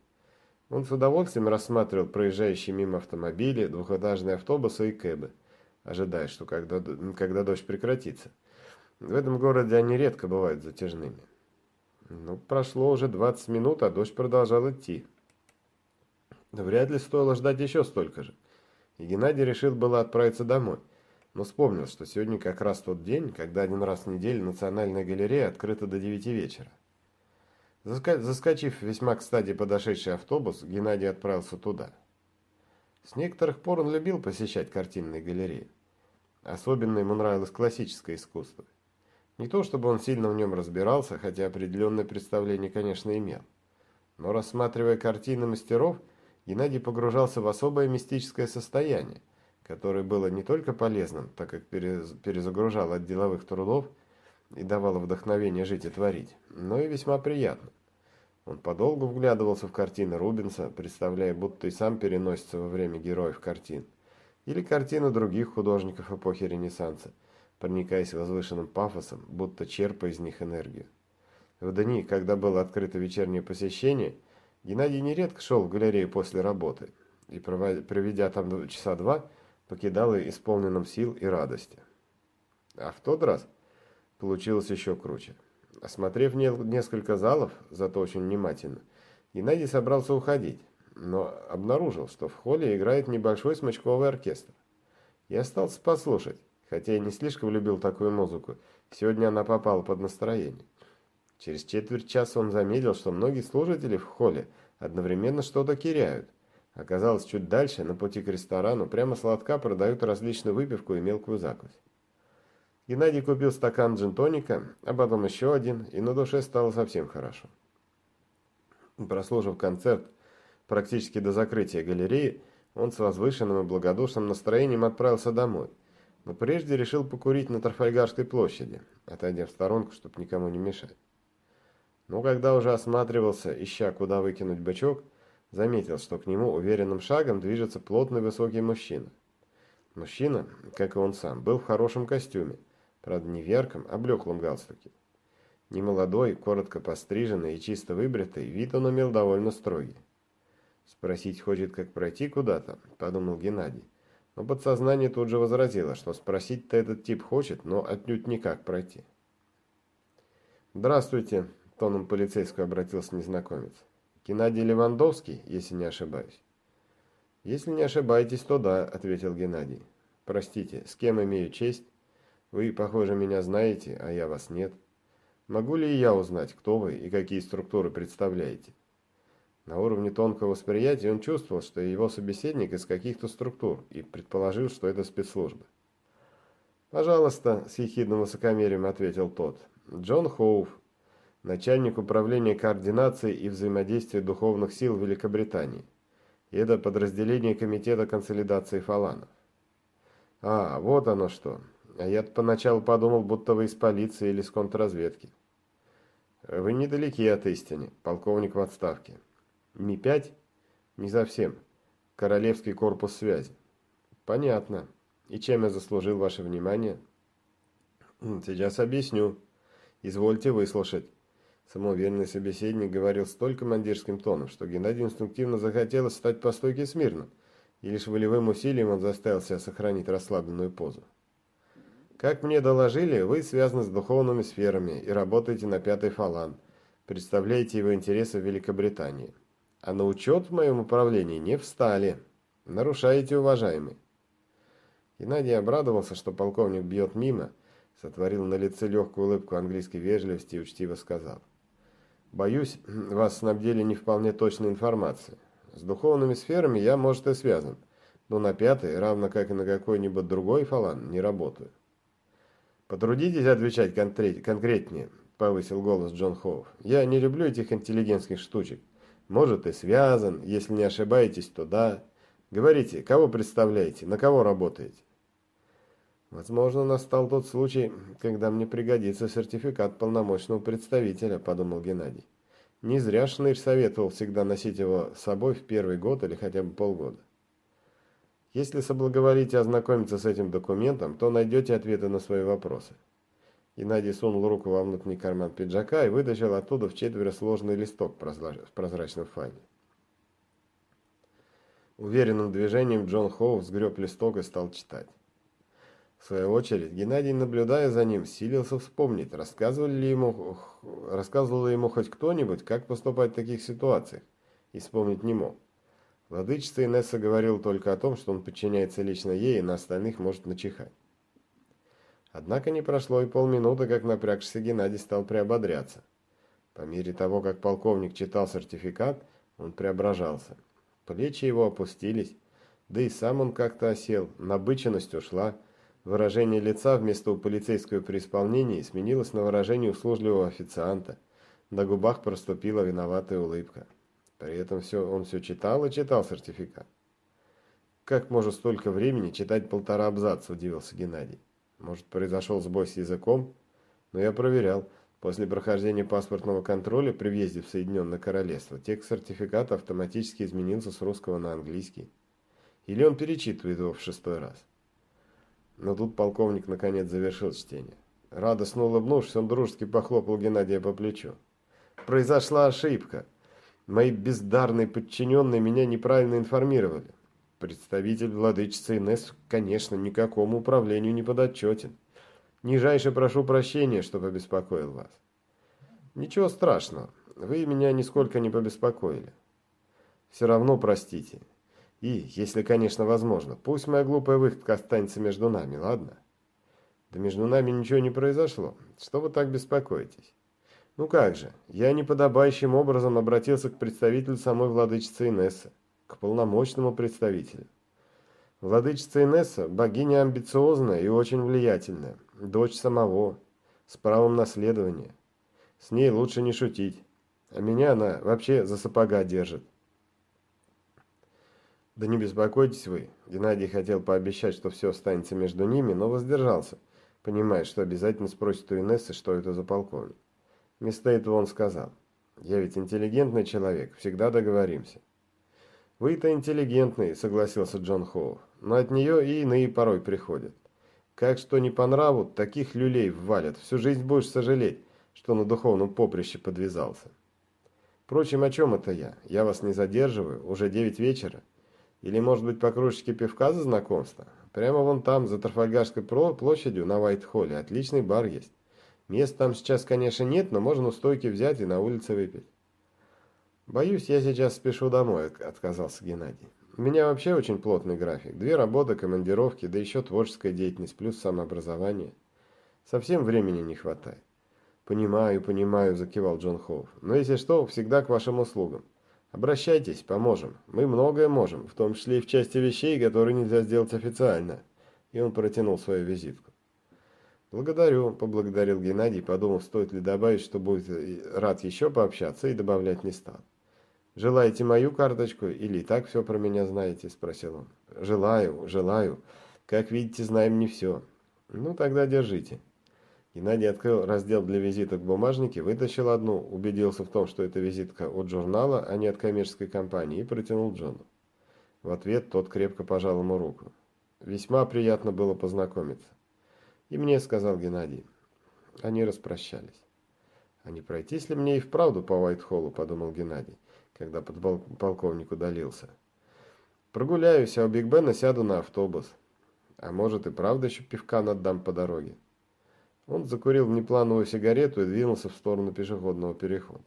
Он с удовольствием рассматривал проезжающие мимо автомобили, двухэтажные автобусы и кэбы, ожидая, что когда, когда дождь прекратится. В этом городе они редко бывают затяжными. Ну, прошло уже 20 минут, а дождь продолжал идти. Но вряд ли стоило ждать еще столько же. И Геннадий решил было отправиться домой, но вспомнил, что сегодня как раз тот день, когда один раз в неделю Национальная галерея открыта до 9 вечера. Заскочив весьма кстати подошедший автобус, Геннадий отправился туда. С некоторых пор он любил посещать картинные галереи. Особенно ему нравилось классическое искусство. Не то чтобы он сильно в нем разбирался, хотя определенное представление, конечно, имел. Но рассматривая картины мастеров, Геннадий погружался в особое мистическое состояние, которое было не только полезным, так как перезагружало от деловых трудов, и давало вдохновение жить и творить, но и весьма приятно. Он подолгу вглядывался в картины Рубенса, представляя, будто и сам переносится во время героев картин, или картины других художников эпохи Ренессанса, проникаясь возвышенным пафосом, будто черпая из них энергию. В дни, когда было открыто вечернее посещение, Геннадий нередко шел в галерею после работы и, проведя там часа два, покидал ее исполненным сил и радости. А в тот раз получилось еще круче. Осмотрев несколько залов, зато очень внимательно, Геннадий собрался уходить, но обнаружил, что в холле играет небольшой смычковый оркестр. Я остался послушать, хотя и не слишком любил такую музыку, сегодня она попала под настроение. Через четверть часа он заметил, что многие служители в холле одновременно что-то киряют. Оказалось, чуть дальше, на пути к ресторану, прямо сладка продают различную выпивку и мелкую закусь. Геннадий купил стакан джин-тоника, а потом еще один, и на душе стало совсем хорошо. Прослушав концерт практически до закрытия галереи, он с возвышенным и благодушным настроением отправился домой, но прежде решил покурить на Трафальгарской площади, отойдя в сторонку, чтобы никому не мешать. Но когда уже осматривался, ища куда выкинуть бычок, заметил, что к нему уверенным шагом движется плотный высокий мужчина. Мужчина, как и он сам, был в хорошем костюме, правда не в ярком, а блеклом галстуке. Немолодой, коротко постриженный и чисто выбритый, вид он имел довольно строгий. «Спросить хочет, как пройти куда-то», — подумал Геннадий. Но подсознание тут же возразило, что спросить-то этот тип хочет, но отнюдь никак пройти. «Здравствуйте», — тоном полицейского обратился незнакомец. «Геннадий Левандовский, если не ошибаюсь». «Если не ошибаетесь, то да», — ответил Геннадий. «Простите, с кем имею честь?» Вы, похоже, меня знаете, а я вас нет. Могу ли я узнать, кто вы и какие структуры представляете? На уровне тонкого восприятия он чувствовал, что его собеседник из каких-то структур, и предположил, что это спецслужбы. «Пожалуйста», — с ехидным высокомерием ответил тот. «Джон Хоуф, начальник управления координации и взаимодействия духовных сил Великобритании. Это подразделение Комитета консолидации фаланов». «А, вот оно что. А я поначалу подумал, будто вы из полиции или с контрразведки. Вы недалеки от истины, полковник в отставке. Ми-5? Не совсем. Королевский корпус связи. Понятно. И чем я заслужил ваше внимание? Сейчас объясню. Извольте выслушать. Самоуверенный собеседник говорил столь командирским тоном, что Геннадию инстинктивно захотелось стать по стойке смирно, и лишь волевым усилием он заставил себя сохранить расслабленную позу. Как мне доложили, вы связаны с духовными сферами и работаете на пятый фалан. Представляете его интересы в Великобритании. А на учет в моем управлении не встали. Нарушаете, уважаемый. Геннадий обрадовался, что полковник бьет мимо, сотворил на лице легкую улыбку английской вежливости и учтиво сказал. «Боюсь, вас снабдили не вполне точной информацией. С духовными сферами я, может, и связан, но на пятый, равно как и на какой-нибудь другой фалан, не работаю. «Потрудитесь отвечать конкретнее», — повысил голос Джон Хоуф. «Я не люблю этих интеллигентских штучек. Может, и связан. Если не ошибаетесь, то да. Говорите, кого представляете, на кого работаете?» «Возможно, настал тот случай, когда мне пригодится сертификат полномочного представителя», — подумал Геннадий. «Не зря Шнырь советовал всегда носить его с собой в первый год или хотя бы полгода». Если соблаговолите ознакомиться с этим документом, то найдете ответы на свои вопросы. Геннадий сунул руку во внутренний карман пиджака и вытащил оттуда в четверо сложный листок в прозрачном файле. Уверенным движением Джон Хоу сгреб листок и стал читать. В свою очередь, Геннадий, наблюдая за ним, силился вспомнить, рассказывали ли ему, рассказывал ли ему хоть кто-нибудь, как поступать в таких ситуациях, и вспомнить не мог. Владычица Инесса говорила только о том, что он подчиняется лично ей и на остальных может начихать. Однако не прошло и полминуты, как напрягшийся Геннадий стал приободряться. По мере того, как полковник читал сертификат, он преображался. Плечи его опустились, да и сам он как-то осел, набыченность ушла, выражение лица вместо у полицейского при исполнении сменилось на выражение услужливого официанта, на губах проступила виноватая улыбка. При этом все, он все читал и читал сертификат. «Как может столько времени читать полтора абзаца?» – удивился Геннадий. «Может, произошел сбой с языком?» Но я проверял. После прохождения паспортного контроля при въезде в Соединенное Королевство текст сертификата автоматически изменился с русского на английский. Или он перечитывает его в шестой раз. Но тут полковник наконец завершил чтение. Радостно улыбнувшись, он дружески похлопал Геннадия по плечу. «Произошла ошибка. Мои бездарные подчиненные меня неправильно информировали. Представитель владычицы Инесс, конечно, никакому управлению не подотчетен. Нижайше прошу прощения, что побеспокоил вас. Ничего страшного, вы меня нисколько не побеспокоили. Все равно простите. И, если, конечно, возможно, пусть моя глупая выходка останется между нами, ладно? Да между нами ничего не произошло. Что вы так беспокоитесь? Ну как же, я неподобающим образом обратился к представителю самой владычицы Инессы, к полномочному представителю. Владычица Инесса – богиня амбициозная и очень влиятельная, дочь самого, с правом наследования. С ней лучше не шутить, а меня она вообще за сапога держит. Да не беспокойтесь вы, Геннадий хотел пообещать, что все останется между ними, но воздержался, понимая, что обязательно спросит у Инессы, что это за полковник. Вместо этого он сказал, я ведь интеллигентный человек, всегда договоримся. «Вы-то интеллигентный», — согласился Джон Хоу, «но от нее и иные порой приходят. Как что не по нраву, таких люлей ввалят, всю жизнь будешь сожалеть, что на духовном поприще подвязался». Впрочем, о чем это я? Я вас не задерживаю, уже девять вечера. Или, может быть, по кружечке пивка за знакомство? Прямо вон там, за Трафальгарской площадью, на Уайт-Холле, отличный бар есть. Мест там сейчас, конечно, нет, но можно у стойки взять и на улице выпить. «Боюсь, я сейчас спешу домой», — отказался Геннадий. «У меня вообще очень плотный график. Две работы, командировки, да еще творческая деятельность, плюс самообразование. Совсем времени не хватает». «Понимаю, понимаю», — закивал Джон Хоуф. «Но если что, всегда к вашим услугам. Обращайтесь, поможем. Мы многое можем, в том числе и в части вещей, которые нельзя сделать официально». И он протянул свою визитку. «Благодарю», — поблагодарил Геннадий, подумав, стоит ли добавить, что будет рад еще пообщаться, и добавлять не стал. «Желаете мою карточку или и так все про меня знаете?» – спросил он. «Желаю, желаю. Как видите, знаем не все. Ну, тогда держите». Геннадий открыл раздел для визиток в бумажнике, вытащил одну, убедился в том, что это визитка от журнала, а не от коммерческой компании, и протянул Джону. В ответ тот крепко пожал ему руку. «Весьма приятно было познакомиться». «И мне», — сказал Геннадий. Они распрощались. «А не пройтись ли мне и вправду по Уайт-Холлу?» — подумал Геннадий когда полковник удалился. Прогуляюсь, а у Биг Бена сяду на автобус. А может и правда еще пивка наддам по дороге. Он закурил внеплановую сигарету и двинулся в сторону пешеходного перехода.